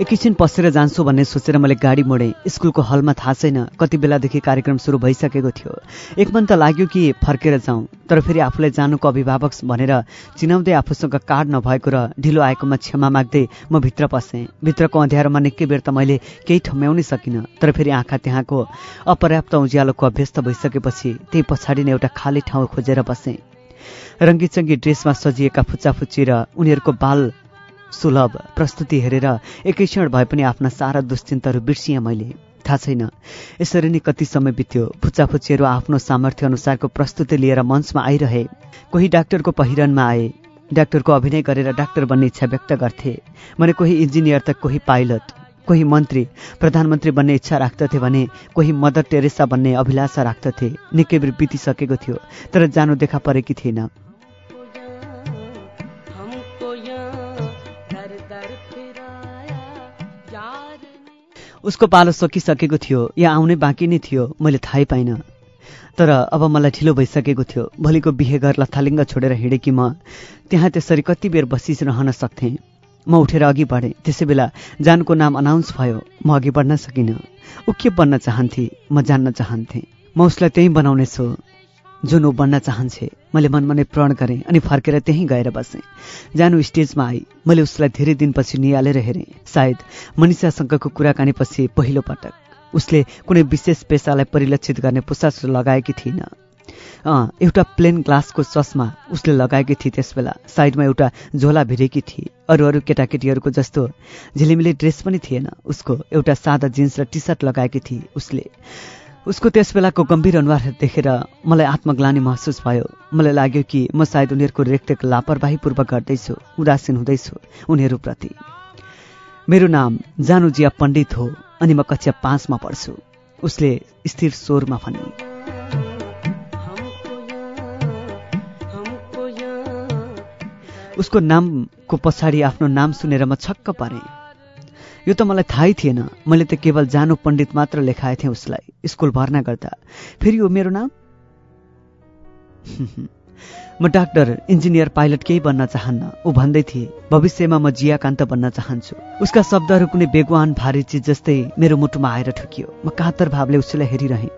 एकैछिन पसेर जान्छु भन्ने सोचेर मैले गाडी मोडेँ। स्कुलको हलमा थाहा छैन कति बेलादेखि कार्यक्रम सुरु भइसकेको थियो। एक मन त लाग्यो कि फर्केर जाउँ तर फेरि आफूलाई जानुको अभिभावक भनेर चिनाउँदै आफूसँग कार्ड नभएको र ढिलो आएकोमा क्षमा माग्दै म भित्र पसेँ। भित्रको अँध्यारोमा निकै बेर त मैले केही ठम्याउनै सकिनँ तर फेरि आँखा त्यहाँको अपर्याप्त उज्यालोको अभ्यस्त भइसकेपछि त्यही पछाडि नै एउटा खाली ठाउँ खोजेर बसेँ। रङ्गीचङ्गी ड्रेसमा सजिएका फुच्चाफुच्ची र उनीहरूको बाल सुलभ प्रस्तुति हेरेर एकै क्षण भए पनि आफ्ना सारा दुश्चिन्तहरू बिर्सिएँ मैले। थाहा छैन यसरी नै कति समय बित्यो। फुच्चाफुच्चीहरू आफ्नो सामर्थ्य अनुसारको प्रस्तुति लिएर मञ्चमा आइरहे। कोही डाक्टरको पहिरनमा आए। डाक्टरको अभिनय गरेर डाक्टर बन्ने इच्छा व्यक्त गर्थे। भने कोही इन्जिनियर त कोही पाइलट। कोही मन्त्री प्रधानमन्त्री बन्ने इच्छा राख्दथे भने कोही मदर टेरेसा बन्ने अभिलाषा राख्दथे। निकै बेर बितिसकेको थियो तर जानु देखा परेकी थिएन। उसको पालो सकिसकेको थियो। या आउनै बाँकी नै थियो। मैले थाहै पाइनँ। तर अब मलाई ढिलो भइसकेको थियो। भोलिको बिहे गरेर लथालिङ्ग छोडेर हिँडेकी म त्यहाँ त्यसरी कति बेर बसिरहन सक्थेँ। म उठेर अघि बढेँ। त्यसै बेला जानको नाम अनाउन्स भयो। म अघि बढ्न सकिनँ। ऊ के बन्न चाहन्थे? म जान्न चाहन्थेँ। म उसलाई त्यहीँ बनाउनेछु। जुन ऊ बन्न चाहन्छे मैले मनमा नै प्रण गरेँ अनि फर्केर त्यहीँ गएर बसेँ। जानु स्टेजमा आई। मैले उसलाई धेरै दिनपछि निहालेर हेरेँ। सायद मनिषासँगको कुराकानीपछि पहिलो पटक। उसले कुनै विशेष पेसालाई परिलक्षित गर्ने पुसास लगाएकी थिइनँ। अँ एउटा प्लेन ग्लासको चस्मा उसले लगाएकी थिए त्यसबेला। साइडमा एउटा झोला भिरेकी थिए अरू अरू केटाकेटीहरूको जस्तो झिलिमिली ड्रेस पनि थिएन। उसको एउटा सादा जिन्स र टी सर्ट लगाएकी थिए उसले। उसको त्यस बेलाको गम्भीर अनुहार देखेर मलाई आत्मग्लानी महसुस भयो। मलाई लाग्यो कि म सायद उनीहरूको रेखदेख लापरवाहीपूर्वक गर्दैछु उदासीन हुँदैछु उनीहरूप्रति। मेरो नाम जानुजिया पण्डित हो अनि म कक्षा पाँचमा पढ्छु। उसले स्थिर स्वरमा भने। उसको नामको पछाडि आफ्नो नाम सुनेर म छक्क पारेँ। यो त मलाई थाहै थिएन। मैले त केवल जानु पण्डित मात्र लेखाएको थिएँ उसलाई। स्कुल भर्ना गर्दा। फेरि यो मेरो नाम? म डाक्टर इन्जिनियर पाइलट केही बन्न चाहन्न। ऊ भन्दै थिए भविष्यमा म जियाकान्त बन्न चाहन्छु। उसका शब्दहरू कुनै बेगवान भारी चिज जस्तै मेरो मुटुमा आएर ठुकियो। म कातर भावले उसलाई हेरिरहेँ।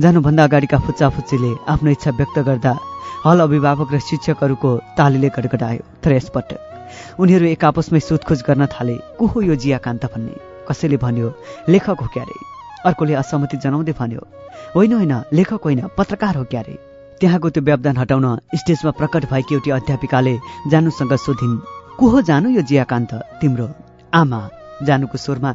जानुभन्दा अगाडिका फुच्चाफुच्चीले आफ्नो इच्छा व्यक्त गर्दा हल अभिभावक र शिक्षकहरूको तालीले गडगडायो। तर यसपटक उनीहरू एक आपसमै सोधखोज गर्न थाले। को हो यो जियाकान्त भन्ने? कसैले भन्यो लेखक हो क्यारे। अर्कोले असहमति जनाउँदै भन्यो होइन होइन लेखक होइन पत्रकार हो क्यारे। त्यहाँको त्यो व्यवधान हटाउन स्टेजमा प्रकट भएकी एउटी अध्यापिकाले जानुसँग सोधिन् को हो जानु यो जियाकान्त? तिम्रो आमा जानुको स्वरमा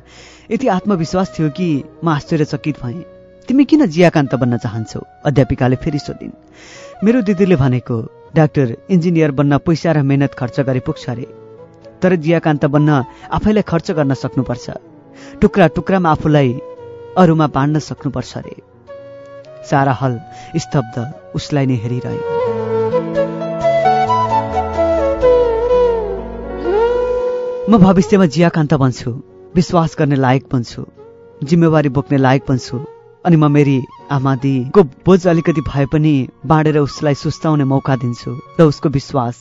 यति आत्मविश्वास थियो कि म आश्चर्यचकित भएँ। तिमी किन जियाकान्त बन्न चाहन्छौ? अध्यापिकाले फेरि सोधिन् मेरो दिदीले भनेको डाक्टर इन्जिनियर बन्न पैसा र मेहनत खर्च गरे पुग्छ अरे। तर जियाकान्त बन्न आफैलाई खर्च गर्न सक्नुपर्छ। टुक्रा टुक्रामा आफूलाई अरूमा बाँड्न सक्नुपर्छ अरे। सारा हल स्तब्ध उसलाई नै हेरिरह्यो म भविष्यमा जियाकान्त बन्छु। विश्वास गर्ने लायक बन्छु। जिम्मेवारी बोक्ने लायक बन्छु। अनि म मेरी आमादीको बोझ अलिकति भए पनि बाँडेर उसलाई सुस्ताउने मौका दिन्छु र उसको विश्वास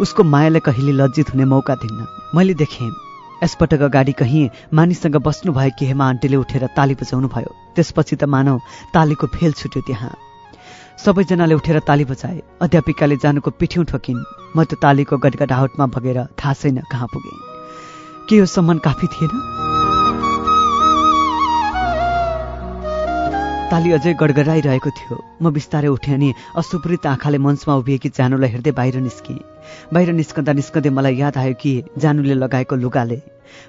उसको मायालाई कहिले लज्जित हुने मौका दिन्न। मैले देखेँ यसपटक अगाडि कहीँ मानिससँग बस्नु भएकी हेमा आन्टीले उठेर ताली बजाउनु भयो। त्यसपछि त मानव तालीको फेल छुट्यो त्यहाँ। सबैजनाले उठेर ताली बजाए। अध्यापिकाले जानुको पिठ्यौँ ठोकिन्। म त्यो तालीको गटगटाहटमा भगेर थाहा छैन कहाँ पुगेँ। के यो सम्मान काफी थिएन? ताली अझै गडगडाइरहेको थियो। म बिस्तारै उठेँ अनि असुप्रित आँखाले मञ्चमा उभिएकी जानुलाई हेर्दै बाहिर निस्केँ। बाहिर निस्कँदा निस्कँदै मलाई याद आयो कि जानुले लगाएको लुगाले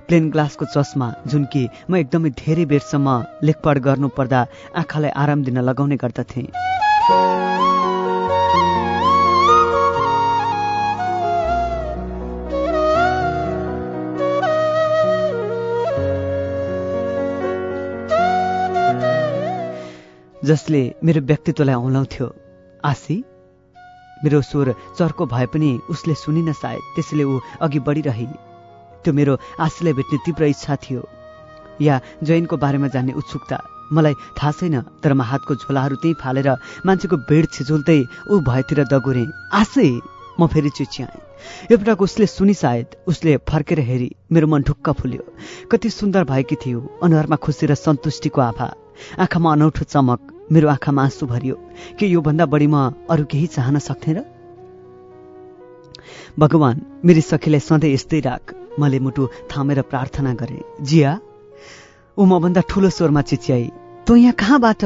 प्लेन ग्लासको चस्मा जुन कि म एकदमै धेरै बेरसम्म लेखपढ गर्नु पर्दा आँखालाई आराम दिन लगाउने गर्दथेँ। जसले मेरो व्यक्तित्वलाई औलाउँथ्यो। आशी मेरो स्वर चर्को भए पनि उसले सुनिन सायद त्यसैले ऊ अघि बढिरहे त्यो मेरो आशीलाई भेट्ने तीव्र इच्छा थियो। या जैनको बारेमा जान्ने उत्सुकता मलाई थाहा छैन तर म हातको झोलाहरू त्यहीँ फालेर मान्छेको बेड छिचोल्दै ऊ भएतिर दगुरेँ। आशै म फेरि चिच्याएँ। एकपटक उसले सुनि सायद उसले फर्केर हेरी मेरो मन ढुक्क फुल्यो। कति सुन्दर भएकी थियो अनुहारमा खुसी र सन्तुष्टिको आभा। आँखामा अनौठो चमक। मेरो आँखामा आँसु भरियो। के योभन्दा बढी म अरू केही चाहन सक्थेँ र? भगवान मेरी सखीलाई सधैँ यस्तै राख। मैले मुटु थामेर प्रार्थना गरेँ। जिया ऊ मभन्दा ठुलो स्वरमा चिच्याई। तँ यहाँ कहाँबाट?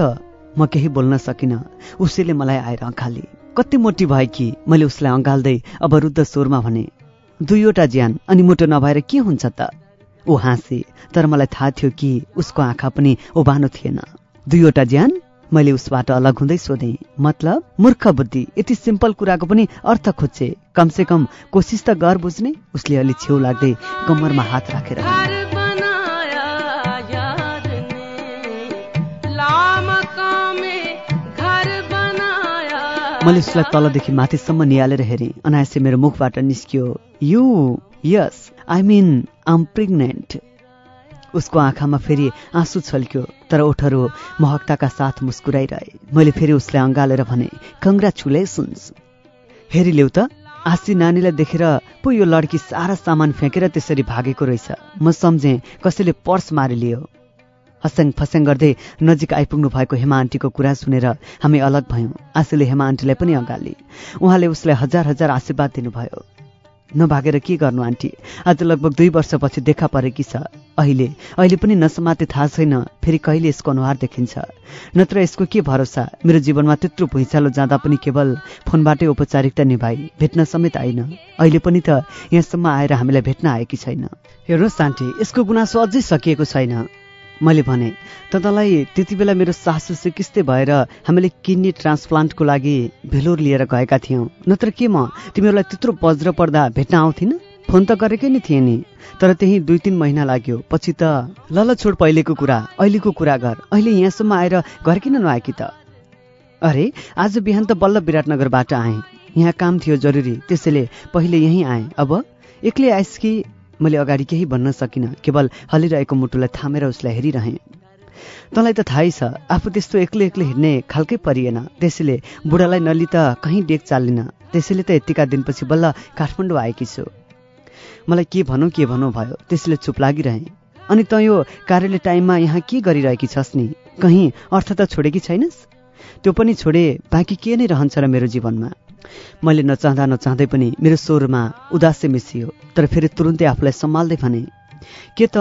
म केही बोल्न सकिनँ। उसैले मलाई आएर अँगाली कति मोटी भयो कि? मैले उसलाई अँगाल्दै अवरुद्ध स्वरमा भने दुईवटा ज्यान अनि मुटु नभएर के हुन्छ त? ऊ हाँसे। तर मलाई थाहा थियो कि उसको आँखा पनि ओभानो थिएन। दुईवटा ज्यान? मैले उसबाट अलग हुँदै सोधेँ मतलब? मूर्ख बुद्धि यति सिम्पल कुराको पनि अर्थ खोज्छे। कमसे कम कोसिस त गर बुझ्ने। उसले अलि छेउ लाग्दै कम्मरमा हात राखेर मैले उसलाई तलदेखि माथिसम्म निहालेर हेरेँ। अनायासै मेरो मुखबाट निस्कियो you yes I mean am pregnant. उसको आँखामा फेरि आँसु छल्क्यो तर ओठहरू महक्ताका साथ मुस्कुराइरहे। मैले फेरि उसलाई अँगालेर भने कङ्ग्रेचुलेसन्स हेरी ल्याउ त आशी नानीलाई देखेर पो यो लड्की सारा सामान फ्याँकेर त्यसरी भागेको रहेछ। म सम्झेँ कसैले पर्स मारिलियो। हस्याङ फस्याङ गर्दै नजिक आइपुग्नु भएको हेमा आन्टीको कुरा सुनेर हामी अलग भयौँ। आशीले हेमा आन्टीलाई पनि अँगाली। उहाँले उसलाई हजार हजार आशीर्वाद दिनुभयो। नभागेर के गर्नु आन्टी? आज लगभग दुई वर्षपछि देखा परेकी छ। अहिले अहिले पनि नसमाते थाहा छैन फेरि कहिले यसको अनुहार देखिन्छ। नत्र यसको के भरोसा? मेरो जीवनमा त्यत्रो भुइँचालो जाँदा पनि केवल फोनबाटै औपचारिकता निभाइ भेट्न समेत आइन। अहिले पनि त यहाँसम्म आएर हामीलाई भेट्न आएकी छैन। हेर्नुहोस् आन्टी यसको गुनासो अझै सकिएको छैन। मैले भने तँलाई त्यति बेला मेरो सासु सिकिस्तै भएर हामीले किडनी ट्रान्सप्लान्टको लागि भेलोर लिएर गएका थियौँ। नत्र के म? तिमीहरूलाई त्यत्रो वज्र पर्दा भेट्न आउँथिन? फोन त गरेकै नै थिएँ नि। तर त्यही दुई तिन महिना लाग्यो। पछि त ल छोड पहिलेको कुरा अहिलेको कुरा गर। अहिले यहाँसम्म आएर घर किन नआएकी त? अरे आज बिहान त बल्ल विराटनगरबाट आएँ। यहाँ काम थियो जरुरी त्यसैले पहिले यहीँ आएँ। अब एक्लै आइस कि मैले अगाडि केही भन्न सकिनँ केवल हलिरहेको मुटुलाई थामेर उसलाई हेरिरहेँ। तँलाई त थाहै छ आफू त्यस्तो एक्लै एक्लै हिँड्ने खालकै परिएन। त्यसैले बुढालाई नली त कहीँ डेक चालिन त्यसैले त यतिका दिनपछि बल्ल काठमाडौँ आएकी छु। मलाई के भनौँ के भनौँ भयो त्यसैले चुप लागिरहेँ। अनि तँ यो कार्यालय टाइममा यहाँ के गरिरहेकी छस् नि? कहीँ अर्थ त छोडेकी छैनस्? त्यो पनि छोडे बाँकी के नै रहन्छ र मेरो जीवनमा? मैले नचाहँदा नचाहँदै पनि मेरो स्वरमा उदासै मिसियो तर फेरि तुरुन्तै आफूलाई सम्हाल्दै भने के त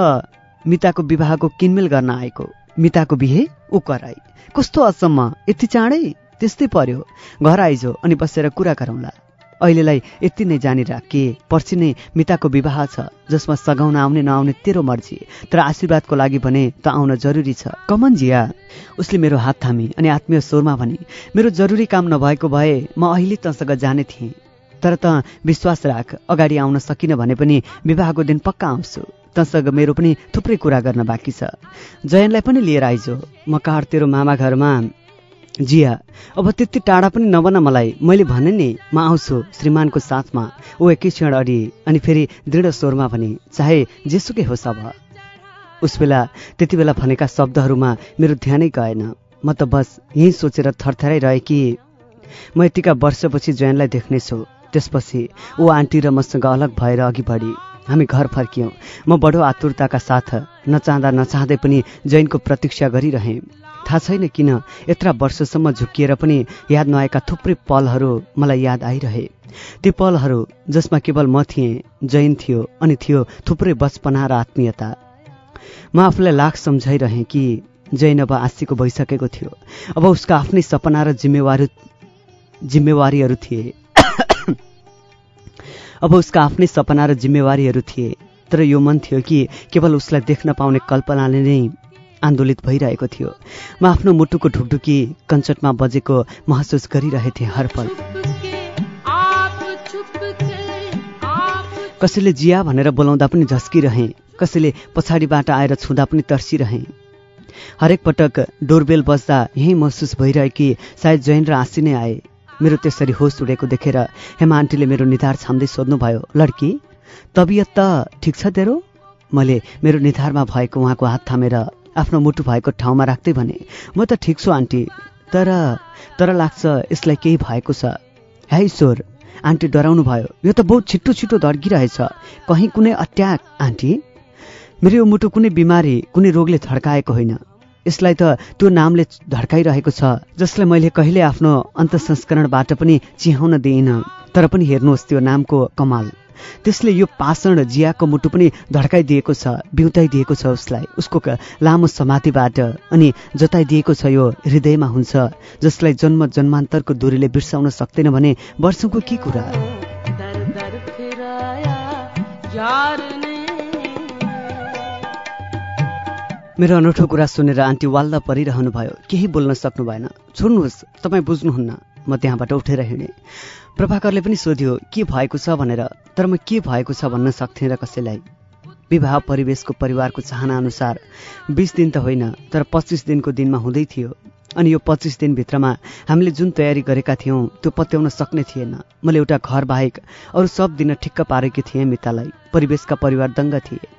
मिताको विवाहको किनमेल गर्न आएको? मिताको बिहे? ऊ कराई। कस्तो अचम्म। यति चाँडै? त्यस्तै पर्यो। घर आइजो अनि बसेर कुरा गरौँला। अहिलेलाई यति नै जानिरा के पर्सि नै मिताको विवाह छ जसमा सघाउन आउने नआउने तेरो मर्जी तर आशीर्वादको लागि भने त आउन जरुरी छ। कमन जिया उसले मेरो हात थामी अनि आत्मीय स्वरमा भने मेरो जरुरी काम नभएको भए म अहिले तँसँग जाने थिएँ तर त विश्वास राख अगाडि आउन सकिन भने पनि विवाहको दिन पक्का आउँछु। तँसँग मेरो पनि थुप्रै कुरा गर्न बाँकी छ। जयनलाई पनि लिएर आइजो म कार तेरो मामा घरमा जिया अब त्यति टाढा पनि नबन मलाई। मैले भने नि म आउँछु श्रीमानको साथमा। ऊ एकै क्षण अडि अनि फेरि दृढ स्वरमा भने चाहे जेसुकै होस् अब। उस बेला त्यति बेला भनेका शब्दहरूमा मेरो ध्यानै गएन। म त बस यहीँ सोचेर थरथराइरहे कि म यतिका वर्षपछि जयनलाई देख्नेछु। त्यसपछि ऊ आन्टी र मसँग अलग भएर अघि बढी। हामी घर फर्कियौँ। म बडो आतुरताका साथ नचाहँदा नचाहँदै पनि जैनको प्रतीक्षा गरिरहेँ। थाहा छैन किन यत्र वर्षसम्म झुकिएर पनि याद नआएका थुप्रै पलहरू मलाई याद आइरहे। ती पलहरू जसमा केवल म थिएँ जैन थियो अनि थियो थुप्रै बचपना र आत्मीयता। म आफूलाई लाख सम्झाइरहेँ कि जैन अब आँसीको भइसकेको थियो। अब उसका आफ्नै सपना र जिम्मेवारी जिम्मेवारीहरू थिए। अब उसका आफ्नै सपना र जिम्मेवारीहरू थिए। तर यो मन थियो कि केवल उसलाई देख्न पाउने कल्पनाले नै आन्दोलित भइरहेको थियो। म आफ्नो मुटुको ढुकढुकी कञ्चटमा बजेको महसुस गरिरहेथे हरपल कसैले जिया भनेर बोलाउँदा पनि झस्किरहे कसैले पछाडिबाट आएर छुँदा पनि तर्सिरहे। हरेक पटक डोरबेल बज्दा यही महसुस भइरहे कि सायद जैन र आँसी नै आए। मेरो त्यसरी होस उडेको देखेर हेमा आन्टीले मेरो निधार छाम्दै सोध्नुभयो लड्की तबियत त ठिक छ तेरो? मैले मेरो निधारमा भएको उहाँको हात थामेर आफ्नो मुटु भएको ठाउँमा राख्दै भने म त ठिक छु आन्टी तर तर लाग्छ यसलाई केही भएको छ। है ईश्वर आन्टी डराउनु भयो। यो त बहुत छिट्टो छिट्टो धड्किरहेछ कहीँ कुनै अट्याक आन्टी? मेरो यो मुटु कुनै बिमारी कुनै रोगले धड्काएको होइन। यसलाई त त्यो नामले धड्काइरहेको छ जसलाई मैले कहिले आफ्नो अन्तसंस्करणबाट पनि चिहाउन दिइनँ। तर पनि हेर्नुहोस् त्यो नामको कमाल। त्यसले यो पाषण जियाको मुटु पनि धड्काइदिएको छ बिउताइदिएको छ उसलाई। उसको लामो समाधिबाट अनि जताइदिएको छ यो हृदयमा हुन्छ जसलाई जन्म जन्मान्तरको दूरीले बिर्साउन सक्दैन भने वर्षौँको के कुरा? मेरो अनौठो कुरा सुनेर आन्टी वाल्दा परिरहनु भयो। केही बोल्न सक्नु भएन। छोड्नुहोस् तपाईँ बुझ्नुहुन्न। म त्यहाँबाट उठेर हिँडेँ। प्रभाकरले पनि सोध्यो के भएको छ? भनेर। तर म के भएको छ भन्न सक्थेँ र कसैलाई। विवाह परिवेशको परिवारको चाहना अनुसार बिस दिन त होइन तर पच्चिस दिनको दिनमा हुँदै थियो। अनि यो पच्चिस दिनभित्रमा हामीले जुन तयारी गरेका थियौँ त्यो पत्याउन सक्ने थिएन। मैले एउटा घर बाहेक अरू सब दिन ठिक्क पारेकी थिएँ मितालाई। परिवेशका परिवार दङ्ग थिए।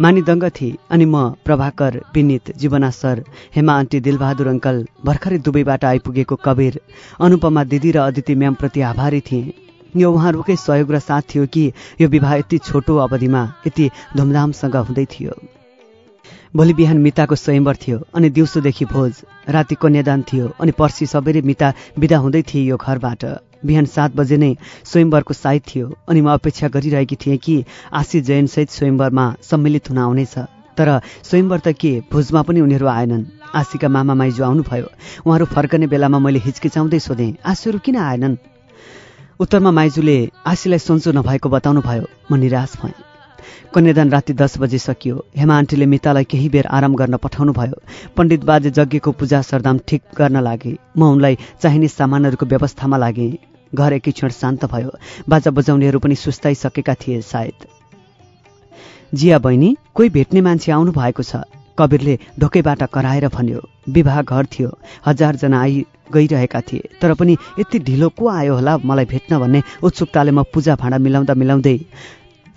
मानिदङ्ग थिए अनि म Prabhakar Vinit Jeevana sir Hema aunty Dilbahadur uncle भर्खरै दुबईबाट आइपुगेको कबीर अनुपमा दिदी र अदिति म्यामप्रति आभारी थिएँ। यो उहाँहरूकै सहयोग र साथ थियो कि यो विवाह यति छोटो अवधिमा यति धुमधामसँग हुँदै थियो। भोलि बिहान मिताको स्वयंवर थियो अनि दिउँसोदेखि भोज राति कन्यादान थियो अनि पर्सि सबैले मिता बिदा हुँदै थिए यो घरबाट। बिहान सात बजे नै स्वयंवरको साइत थियो अनि म अपेक्षा गरिरहेकी थिएँ कि आशी जयनसहित स्वयंवरमा सम्मिलित हुन आउनेछ। तर स्वयंवर त के भोजमा पनि उनीहरू आएनन्। आशीका मामा माइजू आउनुभयो। उहाँहरू फर्कने बेलामा मैले हिचकिचाउँदै सोधेँ आशीहरू किन आएनन्? उत्तरमा माइजूले आशीलाई सन्चो नभएको बताउनु भयो म निराश भएँ। कन्यादान राति दस बजे सकियो। हेमा आन्टीले मितालाई केही बेर आराम गर्न पठाउनु भयो पण्डित बाजे यज्ञको पूजा सरदाम ठिक गर्न लागे। म उनलाई चाहिने सामानहरूको व्यवस्थामा लागेँ। घर एकै क्षण शान्त भयो। बाजा बजाउनेहरू पनि सुस्ताइसकेका थिए सायद। जिया बहिनी कोही भेट्ने मान्छे आउनु भएको छ। कवीरले ढोकैबाट कराएर भन्यो विवाह घर थियो। हजारजना आई गइरहेका थिए। तर पनि यति ढिलो को आयो होला मलाई भेट्न भन्ने उत्सुकताले म पूजा भाँडा मिलाउँदा मिलाउँदै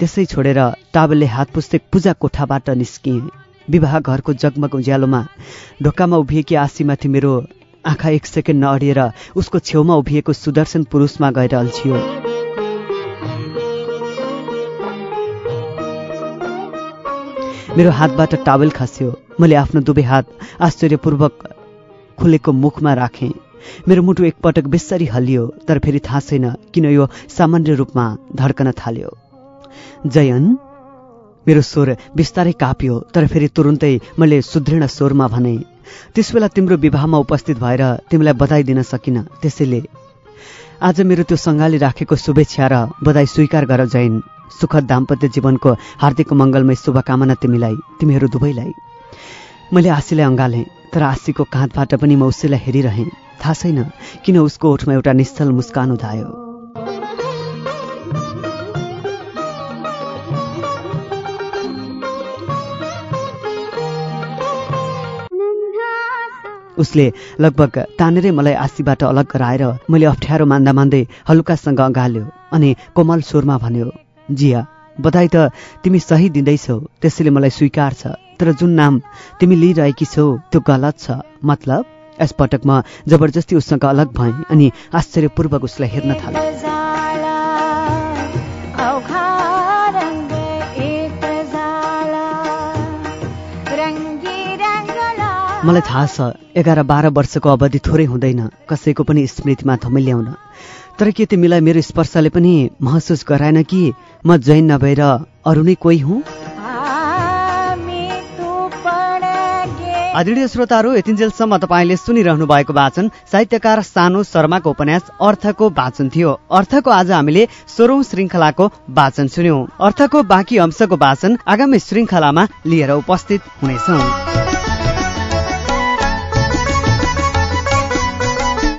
त्यसै छोडेर टावलले हात पुस्दै पूजा कोठाबाट निस्किएँ विवाह घरको जगमग उज्यालोमा ढोकामा उभिएकी आशीमाथि मेरो आँखा एक सेकेन्ड नअडिएर उसको छेउमा उभिएको सुदर्शन पुरुषमा गएर अल्छियो मेरो हातबाट टावल खस्यो। मैले आफ्नो दुवै हात आश्चर्यपूर्वक खुलेको मुखमा राखेँ। मेरो मुटु एकपटक बेसरी हल्लियो तर फेरि थाहा छैन किन यो सामान्य रूपमा धड्कन थाल्यो। जयन मेरो स्वर बिस्तारै काप्यो तर फेरि तुरुन्तै मैले सुदृढ स्वरमा भने त्यसबेला तिम्रो विवाहमा उपस्थित भएर तिमीलाई बधाई दिन सकिन त्यसैले आज मेरो त्यो सङ्घाली राखेको शुभेच्छा र बधाई स्वीकार गर जैन सुखद दाम्पत्य जीवनको हार्दिक मङ्गलमय शुभकामना तिमीलाई तिमीहरू दुवैलाई। मैले आशीलाई अँगालेँ तर आशीको काँधबाट पनि म उसैलाई हेरिरहेँ। थाहा छैन किन उसको ओठमा एउटा निश्चल मुस्कान उधायो उसले लगभग तानेरै मलाई आशीबाट अलग गराएर मैले अप्ठ्यारो मान्दा मान्दै हलुकासँग अँगाल्यो अनि कोमल स्वरमा भन्यो जिया बधाई त तिमी सही दिँदैछौ त्यसैले मलाई स्वीकार छ तर जुन नाम तिमी लिइरहेकी छौ त्यो गलत छ। मतलब यसपटक म जबरजस्ती उसँग अलग भएँ अनि आश्चर्यपूर्वक उसलाई हेर्न थालेँ। मलाई थाहा छ एघार बाह्र वर्षको अवधि थोरै हुँदैन कसैको पनि स्मृतिमा धमिल्याउन। तर के तिमीलाई मेरो स्पर्शले पनि महसुस गराएन कि म जैन नभएर अरू नै कोही हुँ? आदरणीय श्रोताहरू यतिन्जेलसम्म तपाईँले सुनिरहनु भएको वाचन साहित्यकार सानु शर्माको उपन्यास अर्थको वाचन थियो। अर्थको आज हामीले सोह्रौं श्रृङ्खलाको वाचन सुन्यौं। अर्थको बाँकी अंशको वाचन आगामी श्रृङ्खलामा लिएर उपस्थित हुनेछौँ।